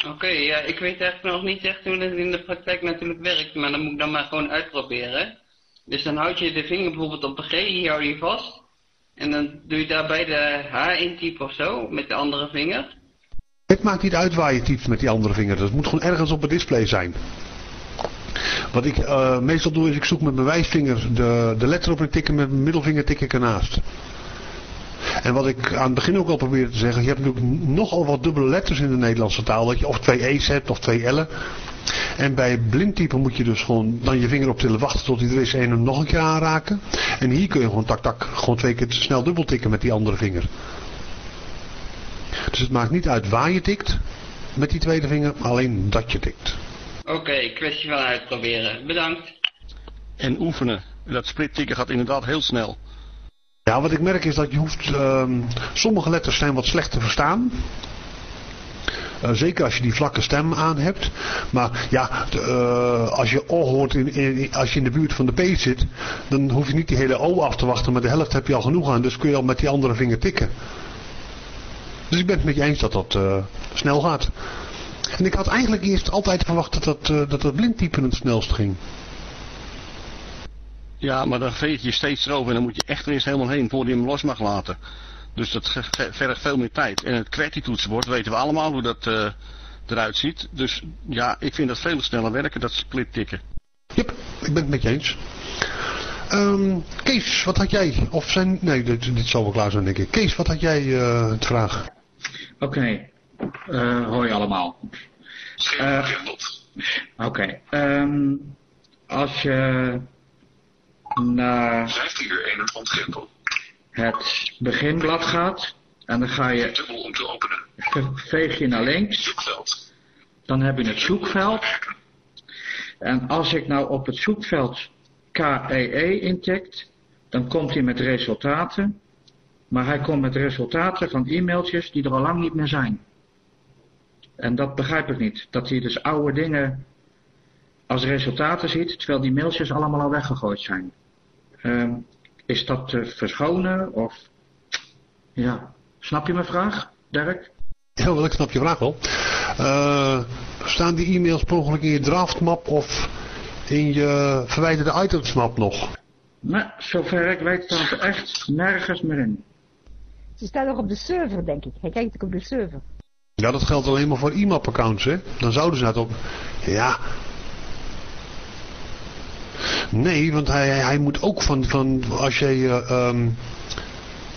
Oké, ja, ik weet echt nog niet echt hoe het in de praktijk natuurlijk werkt, maar dan moet ik dan maar gewoon uitproberen. Dus dan houd je de vinger bijvoorbeeld op de G, hier hou je vast. En dan doe je daarbij de H intypen of zo, met de andere vinger. Het maakt niet uit waar je typt met die andere vinger. Dat moet gewoon ergens op het display zijn. Wat ik eh, meestal doe is ik zoek met mijn wijsvinger de, de letter op en ik tik met mijn middelvinger tik ik ernaast. En wat ik aan het begin ook al probeerde te zeggen, je hebt natuurlijk nogal wat dubbele letters in de Nederlandse taal. Dat je of twee E's hebt of twee L'en. En bij blindtypen moet je dus gewoon dan je vinger op tillen wachten tot hij er is en hem nog een keer aanraken. En hier kun je gewoon tak tak gewoon twee keer snel dubbel tikken met die andere vinger. Dus het maakt niet uit waar je tikt met die tweede vinger, alleen dat je tikt. Oké, kwestie van uitproberen. Bedankt. En oefenen. Dat splittikken gaat inderdaad heel snel. Ja, wat ik merk is dat je hoeft, ehm, sommige letters zijn wat slecht te verstaan. Uh, zeker als je die vlakke stem aan hebt. Maar ja, de, uh, als je O hoort, in, in, als je in de buurt van de P zit, dan hoef je niet die hele O af te wachten. Maar de helft heb je al genoeg aan, dus kun je al met die andere vinger tikken. Dus ik ben het met je eens dat dat uh, snel gaat. En ik had eigenlijk eerst altijd verwacht dat dat, dat, dat blindtypen het snelst ging. Ja, maar dan veeg je steeds erover en dan moet je echt er eens helemaal heen voordat je hem los mag laten. Dus dat vergt veel meer tijd. En het QWERTY-toetsenbord weten we allemaal hoe dat uh, eruit ziet. Dus ja, ik vind dat veel sneller werken, dat split tikken. Yep, ik ben het met je eens. Um, Kees, wat had jij? Of zijn... Nee, dit, dit zal wel klaar zijn denk ik. Kees, wat had jij uh, te vragen? Oké, okay. Uh, hoi allemaal. Oké, okay. um, als je naar 15 uur 21 grendel. het beginblad gaat en dan ga je dubbel om te openen. veeg je naar links. Zoekveld. Dan heb je het zoekveld. En als ik nou op het zoekveld KEE intikt, dan komt hij met resultaten. Maar hij komt met resultaten van e-mailtjes die er al lang niet meer zijn. En dat begrijp ik niet. Dat hij dus oude dingen als resultaten ziet, terwijl die mailtjes allemaal al weggegooid zijn. Uh, is dat te verschonen of... Ja, snap je mijn vraag, Dirk? Ja, wel, ik snap je vraag wel. Uh, staan die e-mails per ongeluk in je draftmap of in je verwijderde itemsmap nog? Nee, zover ik weet staan er echt nergens meer in. Ze staan nog op de server, denk ik. Hij kijkt ook op de server. Ja, dat geldt alleen maar voor IMAP accounts, hè. Dan zouden ze dat ook... Ja, Nee, want hij, hij moet ook van, van als jij uh, um,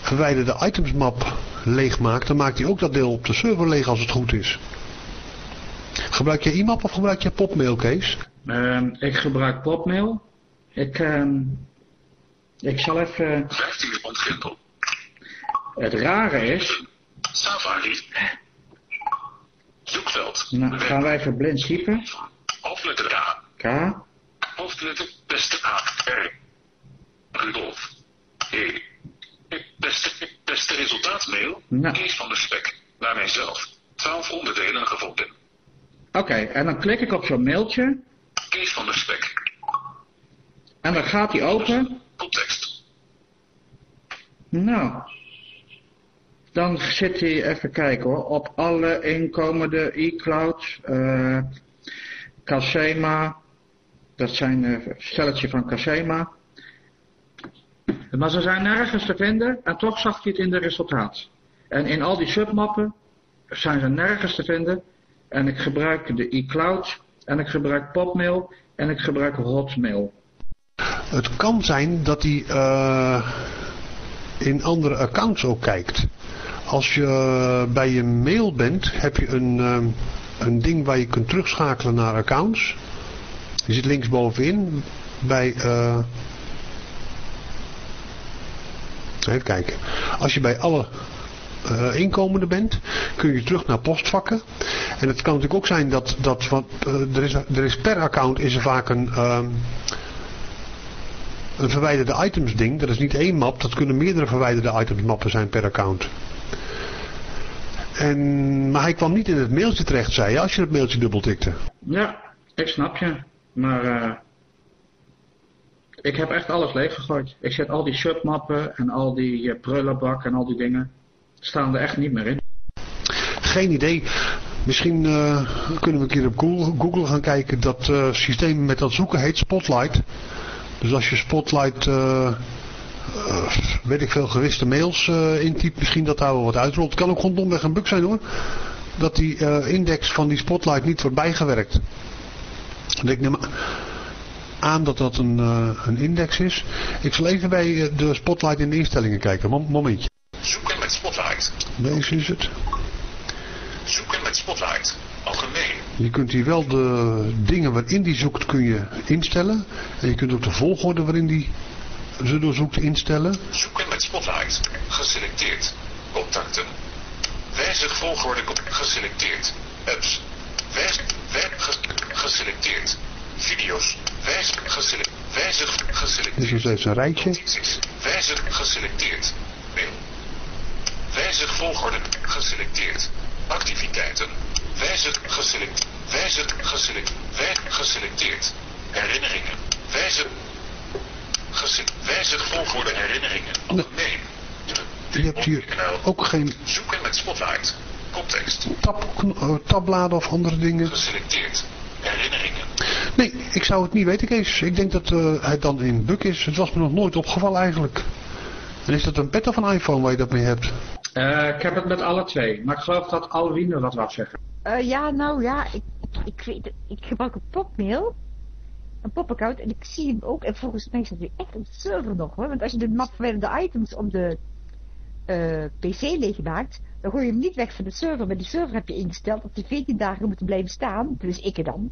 verwijderde itemsmap leegmaakt, dan maakt hij ook dat deel op de server leeg als het goed is. Gebruik je IMAP of gebruik je popmail, Kees? Uh, ik gebruik popmail. Ik, uh, ik zal even... 15 ontgrendel. Het rare is... Safari. Zoekveld. Nou, gaan wij even blind typen. Hoofdletter A. K. Hoofdletter beste A. R. Rudolf. E. Beste, beste resultaatmail. Nou. Kees van de Spek. Naar mijzelf. 12 onderdelen gevonden. Oké, okay, en dan klik ik op zo'n mailtje. Kees van de Spek. En dan gaat hij open. Context. Nou. Dan zit hij, even kijken hoor, op alle inkomende e-clouds, uh, Casema, dat zijn een stelletje van Casema. Maar ze zijn nergens te vinden en toch zag hij het in de resultaat. En in al die submappen zijn ze nergens te vinden. En ik gebruik de iCloud en ik gebruik Popmail en ik gebruik Hotmail. Het kan zijn dat hij uh, in andere accounts ook kijkt. Als je bij je mail bent, heb je een, uh, een ding waar je kunt terugschakelen naar accounts. Die zit linksbovenin bij... Uh... Even kijken. Als je bij alle uh, inkomenden bent, kun je terug naar postvakken. En het kan natuurlijk ook zijn dat, dat wat, er, is, er is per account is er vaak een, uh, een verwijderde items ding. Dat is niet één map, dat kunnen meerdere verwijderde items mappen zijn per account. En, maar hij kwam niet in het mailtje terecht, zei je, als je het mailtje dubbeltikte. Ja, ik snap je. Maar eh, ik heb echt alles leeggegooid. Ik zet al die submappen en al die uh, prullenbak en al die dingen. Staan er echt niet meer in. Geen idee. Misschien uh, kunnen we een keer op Google, gaan kijken. Dat systeem met dat zoeken heet Spotlight. Dus als je Spotlight, uh, weet ik veel, gewiste mails intypt, misschien dat daar wel wat uitrolt. Het kan ook gewoon domweg een bug zijn hoor. Dat die index van die Spotlight niet wordt bijgewerkt. Ik neem aan dat dat een, een index is. Ik zal even bij de Spotlight in de instellingen kijken. momentje. Zoeken met Spotlight. Deze is het. Zoeken met Spotlight. Algemeen. Je kunt hier wel de dingen waarin die zoekt kun je instellen. En je kunt ook de volgorde waarin die ze doorzoekt instellen. Zoeken met Spotlight. Geselecteerd. Contacten. Wijzig volgorde geselecteerd. Apps. Wijzig. Wijzig. Geselecteerd. Video's. Wijzig. Geselecteerd. Wijzig. Geselecteerd. Dit is steeds een rijtje. Wijzig. Geselecteerd. Mail. Wijzig volgorde geselecteerd. Activiteiten. Wijzig geselecteerd. Wijzig geselecteerd. Wij geselecteerd. Herinneringen. Wijzig. Wijzig volgorde herinneringen. Algemeen. Je hebt hier ook geen... Zoeken met Spotlight. Context. Tab, uh, tabbladen of andere dingen. Geselecteerd. Herinneringen. Nee, ik zou het niet weten Kees. Ik denk dat uh, het dan in buk is. Het was me nog nooit opgevallen eigenlijk. En is dat een pet of een iPhone waar je dat mee hebt? Uh, ik heb het met alle twee, maar ik geloof dat Alwine wat wou zeggen. Uh, ja, nou ja, ik, ik, weet ik gebruik een popmail, een popaccount, en ik zie hem ook, en volgens mij dat nu echt op de server nog hoor, want als je de map verwijderde items op de uh, PC leegmaakt, dan gooi je hem niet weg van de server, maar die server heb je ingesteld dat die 14 dagen moeten blijven staan, dus ik er dan.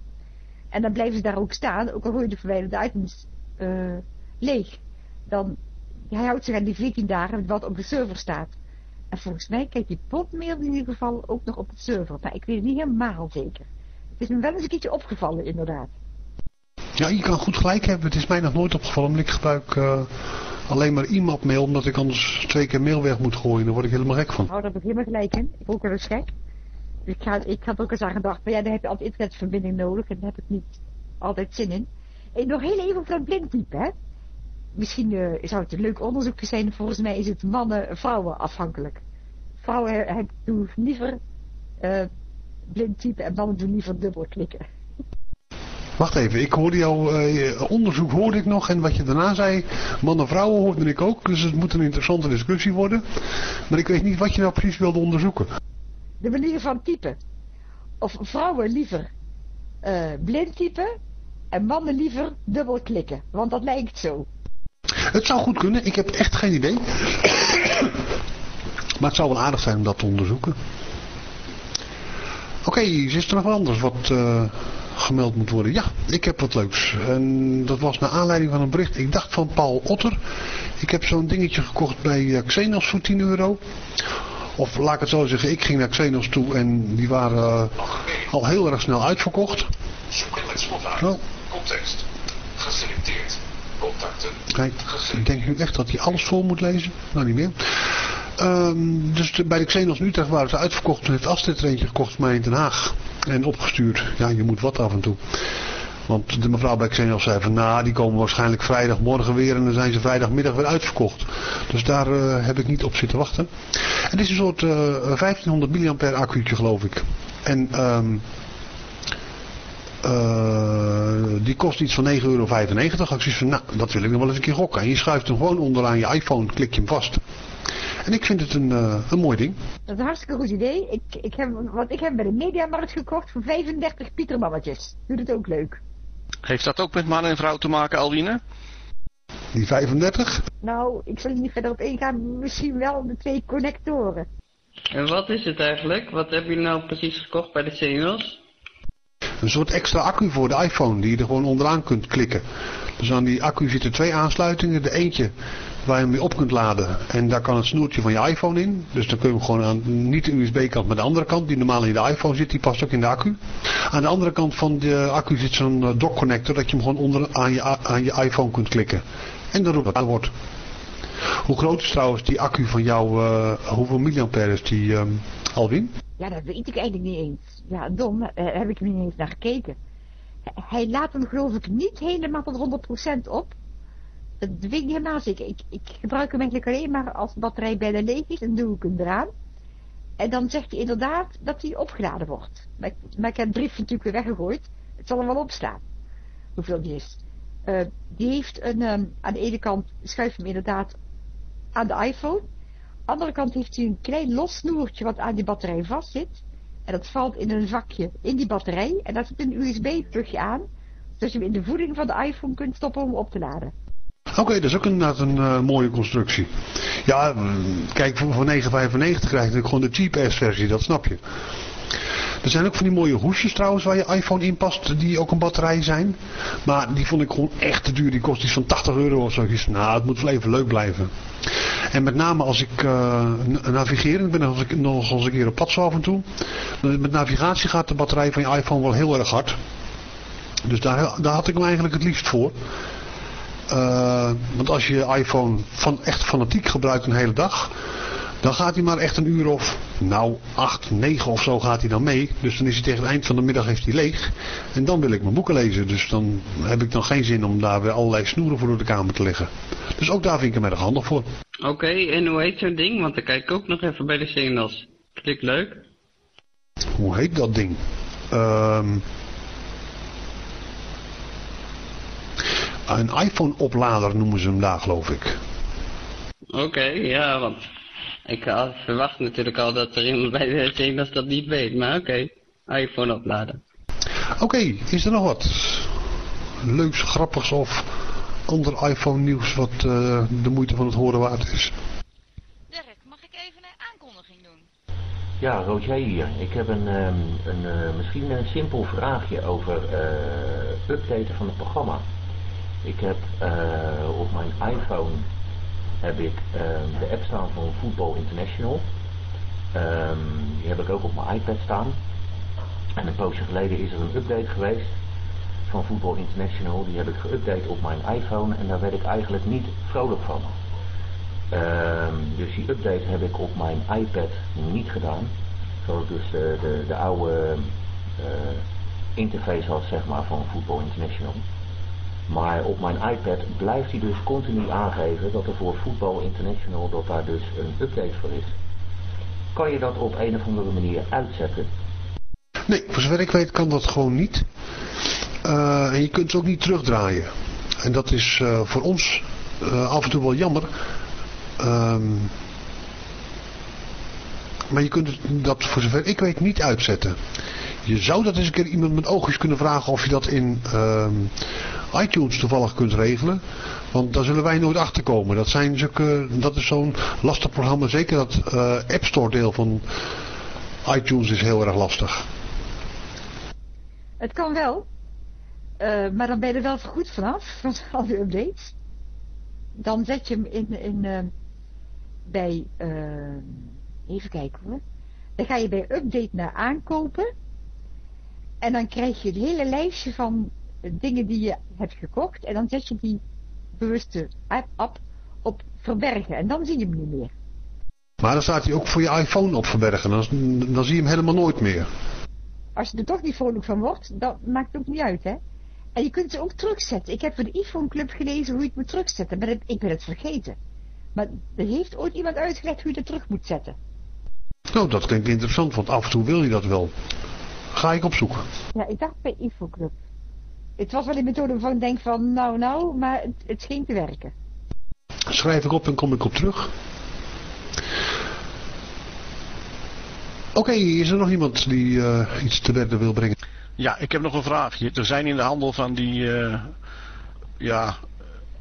En dan blijven ze daar ook staan, ook al gooi je de verwijderde items leeg. Dan, hij houdt zich aan die 14 dagen wat op de server staat. En volgens mij kijkt die popmail in ieder geval ook nog op het server. Maar ik weet het niet helemaal zeker. Het is me wel eens een keertje opgevallen, inderdaad. Ja, je kan goed gelijk hebben. Het is mij nog nooit opgevallen. Ik gebruik uh, alleen maar e-mail, omdat ik anders twee keer mail weg moet gooien. Daar word ik helemaal gek van. Oh, daar heb ik helemaal gelijk in. Ik ook wel eens gek. Ik, ga, ik had ook eens aan gedacht, maar ja, dan heb je altijd internetverbinding nodig. En daar heb ik niet altijd zin in. En nog heel even over dat blindtype, hè. Misschien uh, zou het een leuk onderzoek zijn. Volgens mij is het mannen-vrouwen afhankelijk. Vrouwen doen liever uh, blind typen en mannen doen liever dubbel klikken. Wacht even, ik hoorde jouw uh, onderzoek hoorde ik nog en wat je daarna zei, mannen vrouwen hoorde ik ook, dus het moet een interessante discussie worden. Maar ik weet niet wat je nou precies wilde onderzoeken. De manier van typen. Of vrouwen liever uh, blind typen en mannen liever dubbel klikken, want dat lijkt zo. Het zou goed kunnen, ik heb echt geen idee. maar het zou wel aardig zijn om dat te onderzoeken. Oké, okay, is er nog wat anders wat uh, gemeld moet worden? Ja, ik heb wat leuks. En dat was naar aanleiding van een bericht, ik dacht van Paul Otter. Ik heb zo'n dingetje gekocht bij uh, Xenos voor 10 euro. Of laat ik het zo zeggen, ik ging naar Xenos toe en die waren uh, al heel erg snel uitverkocht. Met spotlight. Oh. Context. Geselecteerd. Contacten. Kijk, ik denk nu echt dat hij alles vol moet lezen. Nou, niet meer. Um, dus de, bij de Xenos Utrecht waren ze uitverkocht. Toen heeft Astrid er eentje gekocht mij in Den Haag. En opgestuurd. Ja, je moet wat af en toe. Want de mevrouw bij Xenos zei van, nou, die komen waarschijnlijk vrijdagmorgen weer en dan zijn ze vrijdagmiddag weer uitverkocht. Dus daar uh, heb ik niet op zitten wachten. Het is een soort uh, 1500 mAh accu'tje geloof ik. En um, uh, die kost iets van 9,95 euro. Ik van, nou, dat wil ik nog wel eens een keer gokken. En je schuift hem gewoon onderaan je iPhone, klik je hem vast. En ik vind het een, uh, een mooi ding. Dat is een hartstikke goed idee. Ik, ik heb, want ik heb bij de Mediamarkt gekocht voor 35 pietermannetjes. Doet het ook leuk. Heeft dat ook met man en vrouw te maken, Alwine? Die 35? Nou, ik zal niet verder op ingaan. Misschien wel de twee connectoren. En wat is het eigenlijk? Wat heb je nou precies gekocht bij de CNO's? Een soort extra accu voor de iPhone die je er gewoon onderaan kunt klikken. Dus aan die accu zitten twee aansluitingen. De eentje waar je hem weer op kunt laden. En daar kan het snoertje van je iPhone in. Dus dan kun je hem gewoon aan, niet de USB-kant, maar de andere kant, die normaal in de iPhone zit, die past ook in de accu. Aan de andere kant van de accu zit zo'n eh, dock connector, dat je hem gewoon onder aan je, aan je iPhone kunt klikken. En dan roept het wordt. Hoe groot is trouwens die accu van jou, uh, hoeveel milliampère is die, um, Alwin? Ja, dat weet ik eigenlijk niet eens. Ja, dom, uh, heb ik niet eens naar gekeken. Hij laat hem geloof ik niet helemaal tot 100% op. Dat ik niet. Ik, ik gebruik hem eigenlijk alleen maar als de batterij bijna leeg is en doe ik hem eraan. En dan zegt hij inderdaad dat hij opgeladen wordt. Maar, maar ik heb het briefje natuurlijk weer weggegooid. Het zal er wel opstaan. Hoeveel die is. Uh, die heeft een, um, aan de ene kant schuift hem inderdaad aan de iPhone. Aan de andere kant heeft hij een klein los snoertje wat aan die batterij vastzit. En dat valt in een vakje in die batterij. En daar zit een USB-plugje aan. Zodat je hem in de voeding van de iPhone kunt stoppen om op te laden. Oké, dat is ook inderdaad een uh, mooie constructie. Ja, kijk, voor, voor 9,95 krijg je gewoon de cheap-ass versie, dat snap je. Er zijn ook van die mooie hoesjes trouwens waar je iPhone in past, die ook een batterij zijn. Maar die vond ik gewoon echt te duur. Die kost iets van 80 euro of zo. Ik nou, het moet wel even leuk blijven. En met name als ik uh, navigeer, ik ben nog eens, nog eens een keer op pad zo af en toe. Met navigatie gaat de batterij van je iPhone wel heel erg hard. Dus daar, daar had ik hem eigenlijk het liefst voor. Uh, want als je je iPhone van, echt fanatiek gebruikt een hele dag, dan gaat hij maar echt een uur of, nou, acht, negen of zo gaat hij dan mee. Dus dan is hij tegen het eind van de middag heeft hij leeg. En dan wil ik mijn boeken lezen. Dus dan heb ik dan geen zin om daar weer allerlei snoeren voor door de kamer te leggen. Dus ook daar vind ik hem erg handig voor. Oké, okay, en hoe heet zo'n ding? Want dan kijk ik ook nog even bij de signals. Klinkt leuk. Hoe heet dat ding? Um, een iPhone-oplader noemen ze hem daar, geloof ik. Oké, okay, ja, want ik verwacht natuurlijk al dat er iemand bij de signals dat niet weet. Maar oké, okay, iPhone opladen. Oké, okay, is er nog wat leuks, grappigs of ander iPhone nieuws wat uh, de moeite van het horen waard is? Dirk, mag ik even een aankondiging doen? Ja, Roger hier. Ik heb een, um, een uh, misschien een simpel vraagje over uh, updaten van het programma. Ik heb op mijn iPhone heb ik um, de app staan van Football International. Um, die heb ik ook op mijn iPad staan. En een poosje geleden is er een update geweest van Football International. Die heb ik geüpdate op mijn iPhone en daar werd ik eigenlijk niet vrolijk van. Um, dus die update heb ik op mijn iPad niet gedaan. Zoals ik dus de, de, de oude uh, interface had zeg maar van Football International. Maar op mijn iPad blijft hij dus continu aangeven dat er voor Football International, dat daar dus een update voor is. Kan je dat op een of andere manier uitzetten? Nee, voor zover ik weet kan dat gewoon niet. Uh, en je kunt het ook niet terugdraaien. En dat is uh, voor ons uh, af en toe wel jammer. Um, maar je kunt dat voor zover ik weet niet uitzetten. Je zou dat eens een keer iemand met oogjes kunnen vragen of je dat in um, iTunes toevallig kunt regelen. Want daar zullen wij nooit achter komen. Dat, zijn zulke, dat is zo'n lastig programma. Zeker dat uh, App Store deel van iTunes is heel erg lastig. Het kan wel. Uh, maar dan ben je er wel goed vanaf. Van al die updates. Dan zet je hem in, in uh, bij... even kijken hoor. Dan ga je bij update naar aankopen. En dan krijg je het hele lijstje van dingen die je hebt gekocht. En dan zet je die bewuste app op verbergen. En dan zie je hem niet meer. Maar dan staat hij ook voor je iPhone op verbergen. Dan, dan zie je hem helemaal nooit meer. Als je er toch niet vrolijk van wordt, dan maakt het ook niet uit, hè. En je kunt ze ook terugzetten. Ik heb voor de iPhone Club gelezen hoe je het moet terugzetten. Maar ik ben het vergeten. Maar er heeft ooit iemand uitgelegd hoe je het terug moet zetten. Nou, dat klinkt interessant, want af en toe wil je dat wel. Ga ik opzoeken. Ja, ik dacht bij iPhone Club het was wel een methode waarvan ik denk van nou nou, maar het, het scheen te werken. Schrijf ik op en kom ik op terug. Oké, okay, is er nog iemand die uh, iets te berden wil brengen? Ja, ik heb nog een vraagje. Er zijn in de handel van die uh, ja,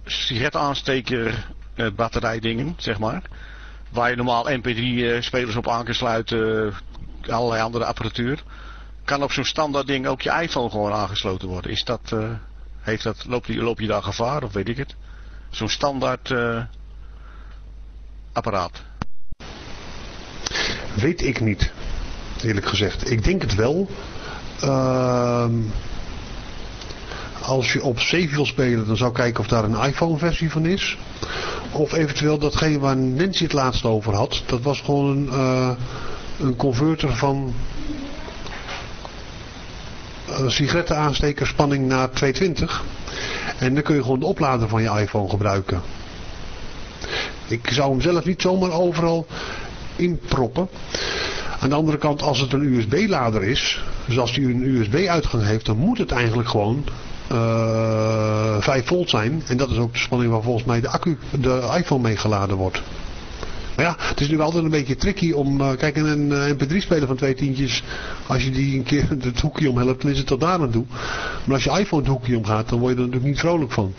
sigaretaansteker uh, batterijdingen, zeg maar. Waar je normaal mp3-spelers op aan kan sluiten, allerlei andere apparatuur kan op zo'n standaard ding ook je iPhone gewoon aangesloten worden? Is dat, uh, heeft dat, loop, je, loop je daar gevaar of weet ik het? Zo'n standaard uh, apparaat. Weet ik niet, eerlijk gezegd. Ik denk het wel. Uh, als je op 7 wil spelen, dan zou kijken of daar een iPhone versie van is. Of eventueel datgene waar Nancy het laatst over had. Dat was gewoon een, eh, een converter van uh, sigarettenaanstekerspanning naar 220. En dan kun je gewoon de oplader van je iPhone gebruiken. Ik zou hem zelf niet zomaar overal inproppen. Aan de andere kant, als het een USB-lader is, dus als die een USB-uitgang heeft, dan moet het eigenlijk gewoon uh, eh, 5 volt zijn. En dat is ook de spanning waar volgens mij de accu, de iPhone mee geladen wordt. Maar ja, het is nu altijd een beetje tricky om, uh, kijk een uh, mp3-speler van twee tientjes, als je die een keer het hoekje omhelpt, dan is het tot daar aan toe. Maar als je iPhone het hoekje omgaat, dan word je er natuurlijk niet vrolijk van.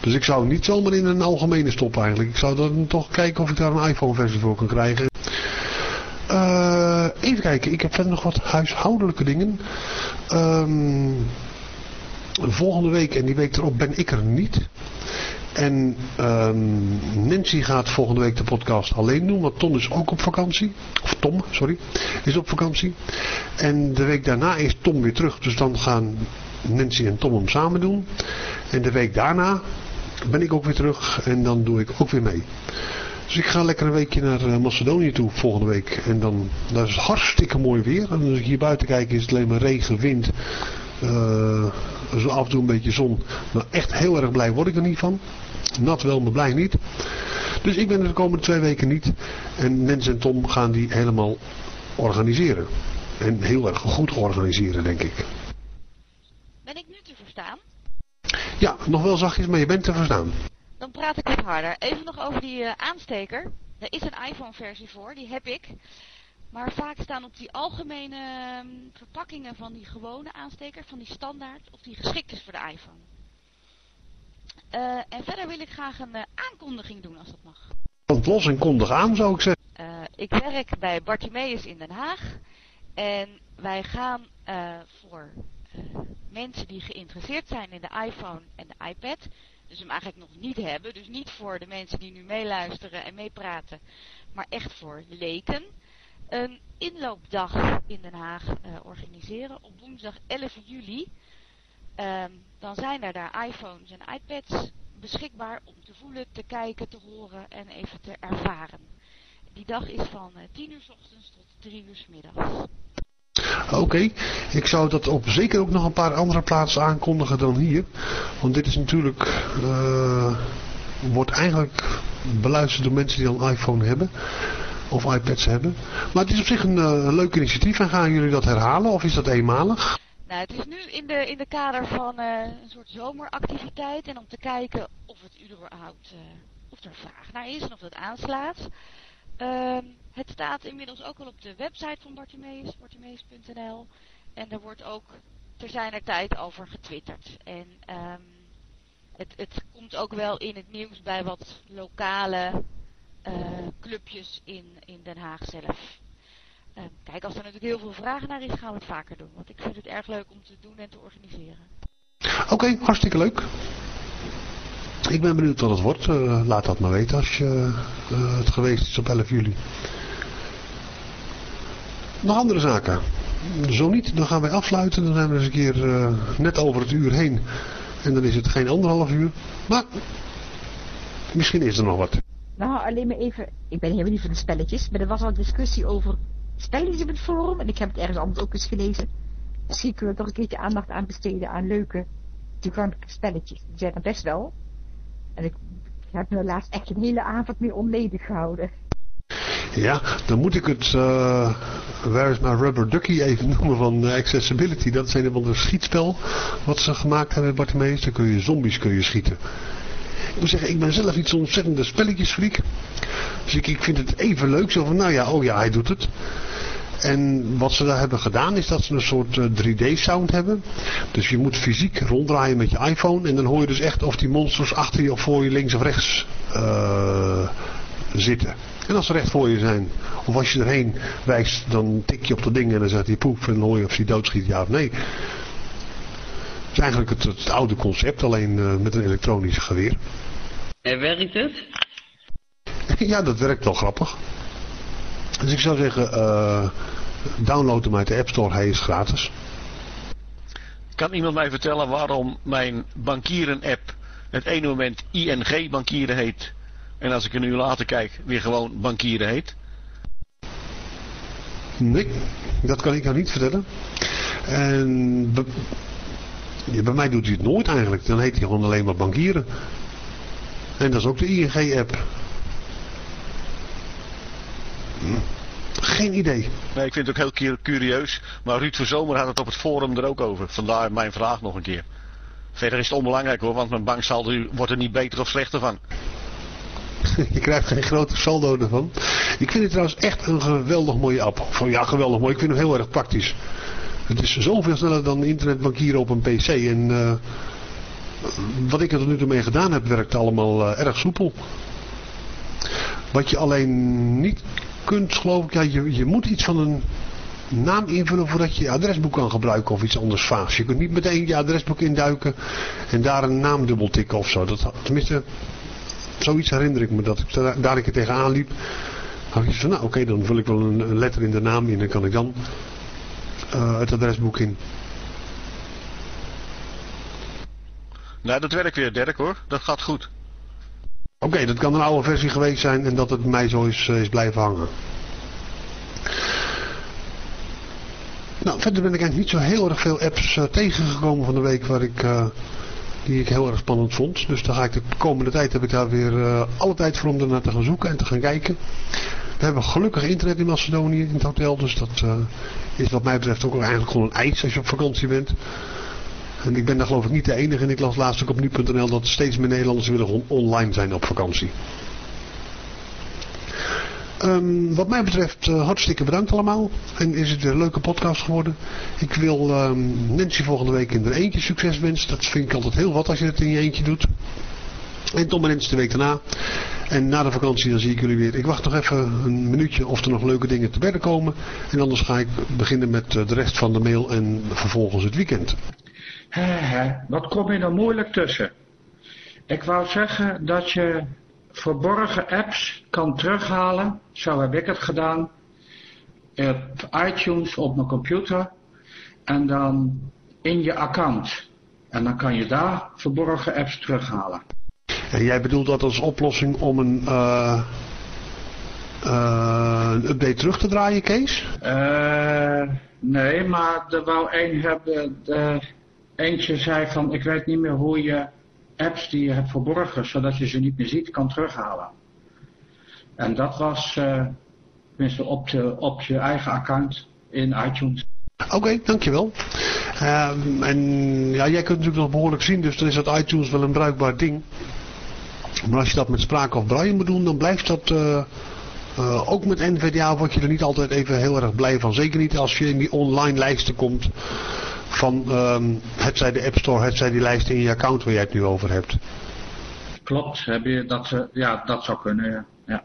Dus ik zou niet zomaar in een algemene stoppen eigenlijk. Ik zou dan toch kijken of ik daar een iPhone versie voor kan krijgen. Uh, even kijken, ik heb verder nog wat huishoudelijke dingen. Um, volgende week en die week erop ben ik er niet. En um, Nancy gaat volgende week de podcast alleen doen, want Tom is ook op vakantie. Of Tom, sorry, is op vakantie. En de week daarna is Tom weer terug, dus dan gaan Nancy en Tom hem samen doen. En de week daarna ben ik ook weer terug en dan doe ik ook weer mee. Dus ik ga lekker een weekje naar eh, Macedonië toe volgende week. En dan, is hartstikke mooi weer. En als ik hier buiten kijk is het alleen maar regen, wind. Uh, zo af en toe een beetje zon. Maar echt heel erg blij word ik er niet van. Nat wel, maar blij niet. Dus ik ben er de komende twee weken niet. En Nens en Tom gaan die helemaal organiseren. En heel erg goed organiseren, denk ik. Ben ik nu te verstaan? Ja, nog wel zachtjes, maar je bent te verstaan. Dan praat ik wat harder. Even nog over die uh, aansteker. Er is een iPhone versie voor, die heb ik. Maar vaak staan op die algemene ehm, verpakkingen van die gewone aansteker, van die standaard, of die geschikt is voor de iPhone. Uh, en verder wil ik graag een uh, aankondiging doen, als dat mag. Want los en kondig aan, zou ik zeggen. Uh, ik werk bij Bartimeus in Den Haag. En wij gaan voor mensen die geïnteresseerd zijn in de iPhone en de iPad, dus hem eigenlijk nog niet hebben, dus niet voor de mensen die nu meeluisteren en meepraten, maar echt voor leken een inloopdag in Den Haag uh, organiseren op woensdag 11 juli. Um, dan zijn er daar iPhones en iPads beschikbaar om te voelen, te kijken, te horen en even te ervaren. Die dag is van uh, eh, 10 uur s ochtends tot 3 uur s middags. Oké, ik zou dat op zeker ook nog een paar andere plaatsen aankondigen dan hier. Want dit is natuurlijk, uh, wordt eigenlijk beluisterd door mensen die al een iPhone hebben of iPads hebben. Maar het is op zich een, uh, een leuk initiatief en gaan jullie dat herhalen of is dat eenmalig? Nou, het is nu in de, in de kader van uh, een soort zomeractiviteit en om te kijken of het überhaupt, uh, of er vraag naar is en of dat aanslaat. Uh, het staat inmiddels ook al op de website van Bartimeus, bartimeus.nl en er wordt ook ter zijner tijd over getwitterd. En um, het, het komt ook wel in het nieuws bij wat lokale clubjes in, in Den Haag zelf. Uh, kijk, als er natuurlijk heel veel vragen naar is, gaan we het vaker doen. Want ik vind het erg leuk om te doen en te organiseren. Oké, hartstikke leuk. Ik ben benieuwd wat het wordt. Uh, laat dat maar weten als je, het geweest is op 11 juli. Nog andere zaken? Zo niet, dan gaan wij afsluiten. Dan zijn we eens een keer net over het uur heen. En dan is het geen anderhalf uur. Maar misschien is er nog wat. Nou, alleen maar even, ik ben helemaal niet van de spelletjes, maar er was al een discussie over spelletjes op het forum, en ik heb het ergens anders ook eens gelezen. Misschien kunnen we toch een keertje aandacht aan besteden aan leuke, toegankelijke spelletjes. Die zijn er best wel. En ik heb me laatst echt een hele avond mee onledig gehouden. Ja, dan moet ik het uh, Where is my rubber ducky even noemen van uh, Accessibility. Dat is een de schietspel wat ze gemaakt hebben bij Bartimeus. Dan kun je zombies kun je schieten. Ik moet zeggen, ik ben zelf iets ontzettende spelletjesfreak. Dus ik, ik vind het even leuk. Zo van, nou ja, oh ja, hij doet het. En wat ze daar hebben gedaan is dat ze een soort 3D-sound eh, hebben. Dus je moet fysiek ronddraaien met je iPhone. En dan hoor je dus echt of die monsters achter je of voor je links of rechts uh, zitten. En als ze recht voor je zijn, of als je erheen wijst, dan tik je op dat ding en dan zegt hij poep. En dan hoor je of hij doodschiet, ja of nee. Het is eigenlijk het, het oude concept, alleen uh, met een elektronisch geweer. En werkt het? ja, dat werkt wel grappig. Dus ik zou zeggen, uh, download hem uit de App Store, hij is gratis. Kan iemand mij vertellen waarom mijn bankieren-app het ene moment ING bankieren heet En als ik een uur later kijk, weer gewoon bankieren heet? Nee, dat kan ik jou niet vertellen. En bij mij doet hij het nooit eigenlijk. Dan heet hij gewoon alleen maar bankieren. En dat is ook de ING-app. Hm. Geen idee. Nee, ik vind het ook heel cu- curieus. Maar Ruud van Zomer had het op het forum er ook over. Vandaar mijn vraag nog een keer. Verder is het onbelangrijk hoor, want mijn banksaldo wordt er niet beter of slechter van. Je krijgt geen grote saldo ervan. Ik vind het trouwens echt een geweldig mooie app. Van, ja, geweldig mooi. Ik vind hem heel erg praktisch. Het is zoveel sneller dan internetbankieren op een pc. En eh, wat ik er tot nu toe mee gedaan heb, werkt allemaal eh, erg soepel. Wat je alleen niet kunt, geloof ik, ja, je, je moet iets van een naam invullen voordat je je adresboek kan gebruiken of iets anders vaags. Je kunt niet meteen je adresboek induiken en daar een naam dubbel tikken of zo. Dat, tenminste, zoiets herinner ik me dat ik daar, ik er tegenaan liep. Had iets van, nou oké, dan vul ik wel een letter in de naam in en kan ik dan eh, het adresboek in. Nou, dat werkt weer, Dirk hoor. Dat gaat goed. Oké, dat kan een oude versie geweest zijn en dat het bij mij zo is, eh, is blijven hangen. Nou, verder ben ik eigenlijk niet zo heel erg veel apps eh, tegengekomen van de week waar ik, die ik heel erg spannend vond. Dus dan ga ik de komende tijd heb ik daar weer eh, alle tijd voor om ernaar te gaan zoeken en te gaan kijken. We hebben gelukkig internet in Macedonië in het hotel, dus dat eh, is wat mij betreft ook eigenlijk gewoon een eis als je op vakantie bent. En ik ben daar geloof ik niet de enige en ik las laatst ook op nu.nl dat steeds meer Nederlanders willen online zijn op vakantie. Ehm, wat mij betreft eh, hartstikke bedankt allemaal. En is het weer een leuke podcast geworden. Ik wil ehm, Nancy volgende week in er eentje succes wensen. Dat vind ik altijd heel wat als je het in je eentje doet. En Tom en de week daarna. En na de vakantie dan zie ik jullie weer. Ik wacht nog even een minuutje of er nog leuke dingen te berden komen. En anders ga ik beginnen met eh, de rest van de mail en vervolgens het weekend. Hè, wat kom je er moeilijk tussen? Ik wou zeggen dat je verborgen apps kan terughalen. Zo heb ik het gedaan. Op iTunes op mijn computer. En dan in je account. En dan kan je daar verborgen apps terughalen. En jij bedoelt dat als oplossing om een, eh, eh, een update terug te draaien, Kees? Eh, nee, maar er wou één hebben. De, eentje zei van ik weet niet meer hoe je apps die je hebt verborgen, zodat je ze niet meer ziet, kan terughalen. En dat was eh, tenminste op, de, op je eigen account in iTunes. Oké, dankjewel. Ehm, en ja, jij kunt natuurlijk nog behoorlijk zien, dus dan is dat iTunes wel een bruikbaar ding. Maar als je dat met sprake of braille moet doen, dan blijft dat... eh, eh, ook met NVDA word je er niet altijd even heel erg blij van. Zeker niet als je in die online lijsten komt van ehm het zij de App Store, het zij die lijsten in je account waar jij het nu over hebt. Klopt, heb je dat, ze- ja, dat zou kunnen, ja.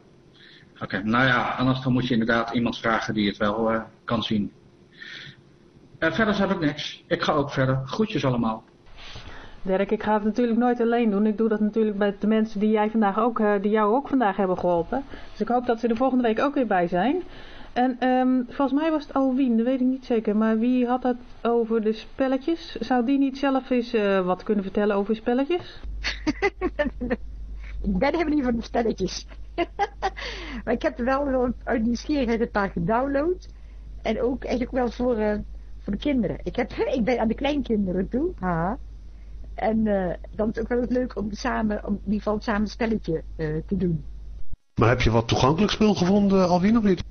Oké, nou ja, anders dan moet je inderdaad iemand vragen die het wel eh, kan zien. En verder heb ik niks. Ik ga ook verder. Groetjes allemaal. Dirk, ik ga het natuurlijk nooit alleen doen. Ik doe dat natuurlijk met de mensen die, jij vandaag ook, eh, die jou ook vandaag hebben geholpen. Dus ik hoop dat ze er volgende week ook weer bij zijn. En ehm, volgens mij was het Alwien, dat weet ik niet zeker. Maar wie had het over de spelletjes? Zou die niet zelf eens eh, wat kunnen vertellen over spelletjes? Ik ben helemaal niet van de spelletjes. maar ik heb wel, wel uit nieuwsgierigheid een paar gedownload. En ook eigenlijk wel voor, eh, voor de kinderen. Ik, heb, ik ben aan de kleinkinderen toe. Haha. En eh, dan is het ook wel leuk om samen, om in ieder geval samen een spelletje eh, te doen. Maar heb je wat toegankelijk spul gevonden, Alwin, of niet?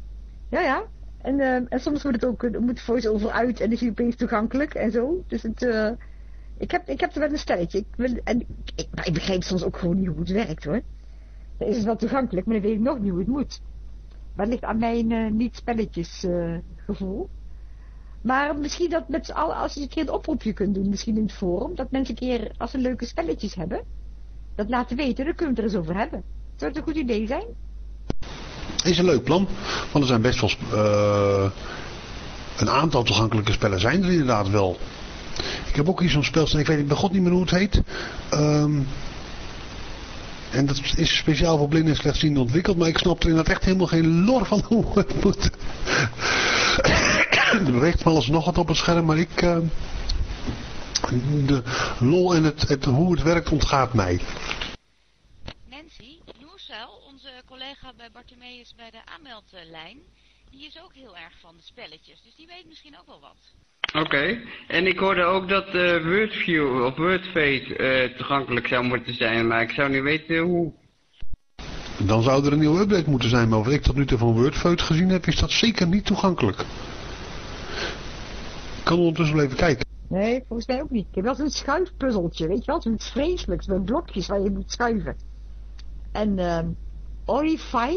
Ja, ja. En, eh, en soms wordt het ook, moet voice-over uit en is hij opeens toegankelijk en zo. Dus het, ik, heb, ik heb er wel een stelletje. Ik, wil, en ik, maar ik begrijp soms ook gewoon niet hoe het werkt hoor. Dan is het wel toegankelijk, maar dan weet ik nog niet hoe het moet. Maar het ligt aan mijn niet-spelletjes gevoel. Maar misschien dat met z'n allen, als je een keer een oproepje kunt doen, misschien in het forum, dat mensen een keer, als ze leuke spelletjes hebben, dat laten weten, dan kunnen we het er eens over hebben. Zou het een goed idee zijn? Is een leuk plan, want er zijn best wel eh, een aantal toegankelijke spellen zijn er inderdaad wel. Ik heb ook hier zo'n spel staan, ik weet bij god niet meer hoe het heet. Ehm, en dat is speciaal voor blinden en slechtzienden ontwikkeld, maar ik snap er inderdaad echt helemaal geen lor van hoe het moet. Er beweegt van alles nog wat op het scherm, maar ik... eh, de lol en het, het, hoe het werkt ontgaat mij. Nancy, Noercel Bartimeus bij de aanmeldlijn. Die is ook heel erg van de spelletjes, dus die weet misschien ook wel wat. Oké, en ik hoorde ook dat eh WordView of WordFate eh, toegankelijk zou moeten zijn, maar ik zou niet weten hoe. Dan zou er een nieuwe update moeten zijn, maar wat ik tot nu toe van WordFeud gezien heb, is dat zeker niet toegankelijk. Kan ondertussen even kijken. Nee, volgens mij ook niet. Ik heb wel zo'n schuifpuzzeltje, weet je wel? Zoiets vreselijks met blokjes waar je moet schuiven. En ehm Orify,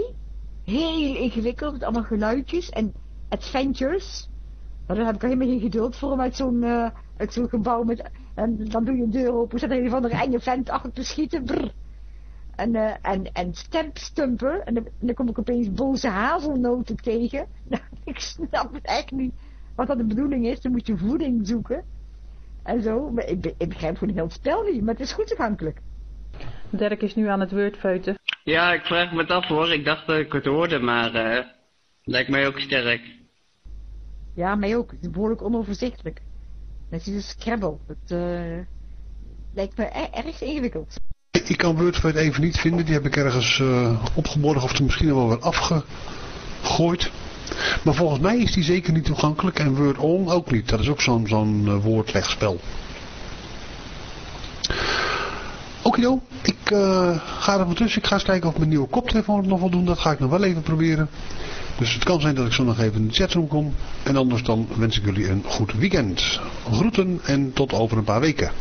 heel ingewikkeld met allemaal geluidjes. En Adventures, maar daar heb ik al helemaal geen geduld voor om uit zo'n eh, uit zo'n gebouw met... En dan doe je een deur open, zet een of andere enge vent achter te schieten. Brr. En, eh, en, en Stampstumper, en dan, dan kom ik opeens boze hazelnoten tegen. Nou, ik snap het echt niet wat dat de bedoeling is. Dan moet je voeding zoeken. En zo, maar ik, ik begrijp gewoon heel het spel niet, maar het is goed toegankelijk. Dirk is nu aan het wordfeuten. Ja, ik vraag me het af hoor. Ik dacht dat ik het hoorde, maar eh lijkt mij ook sterk. Ja, mij ook. Het is behoorlijk onoverzichtelijk. Net als een Scrabble. Het eh, lijkt me e- erg ingewikkeld. Ik kan WordFeud even niet vinden. Die heb ik ergens eh, opgeborgen of er misschien wel weer afgegooid. Maar volgens mij is die zeker niet toegankelijk en Word On ook niet. Dat is ook zo'n zo'n eh, woordlegspel. Okido, ik eh, ga er van tussen. Ik ga eens kijken of mijn nieuwe koptelefoon het nog wel doen. Dat ga ik nog wel even proberen. Dus het kan zijn dat ik zo nog even in de chatroom kom. En anders dan wens ik jullie een goed weekend. Groeten en tot over een paar weken.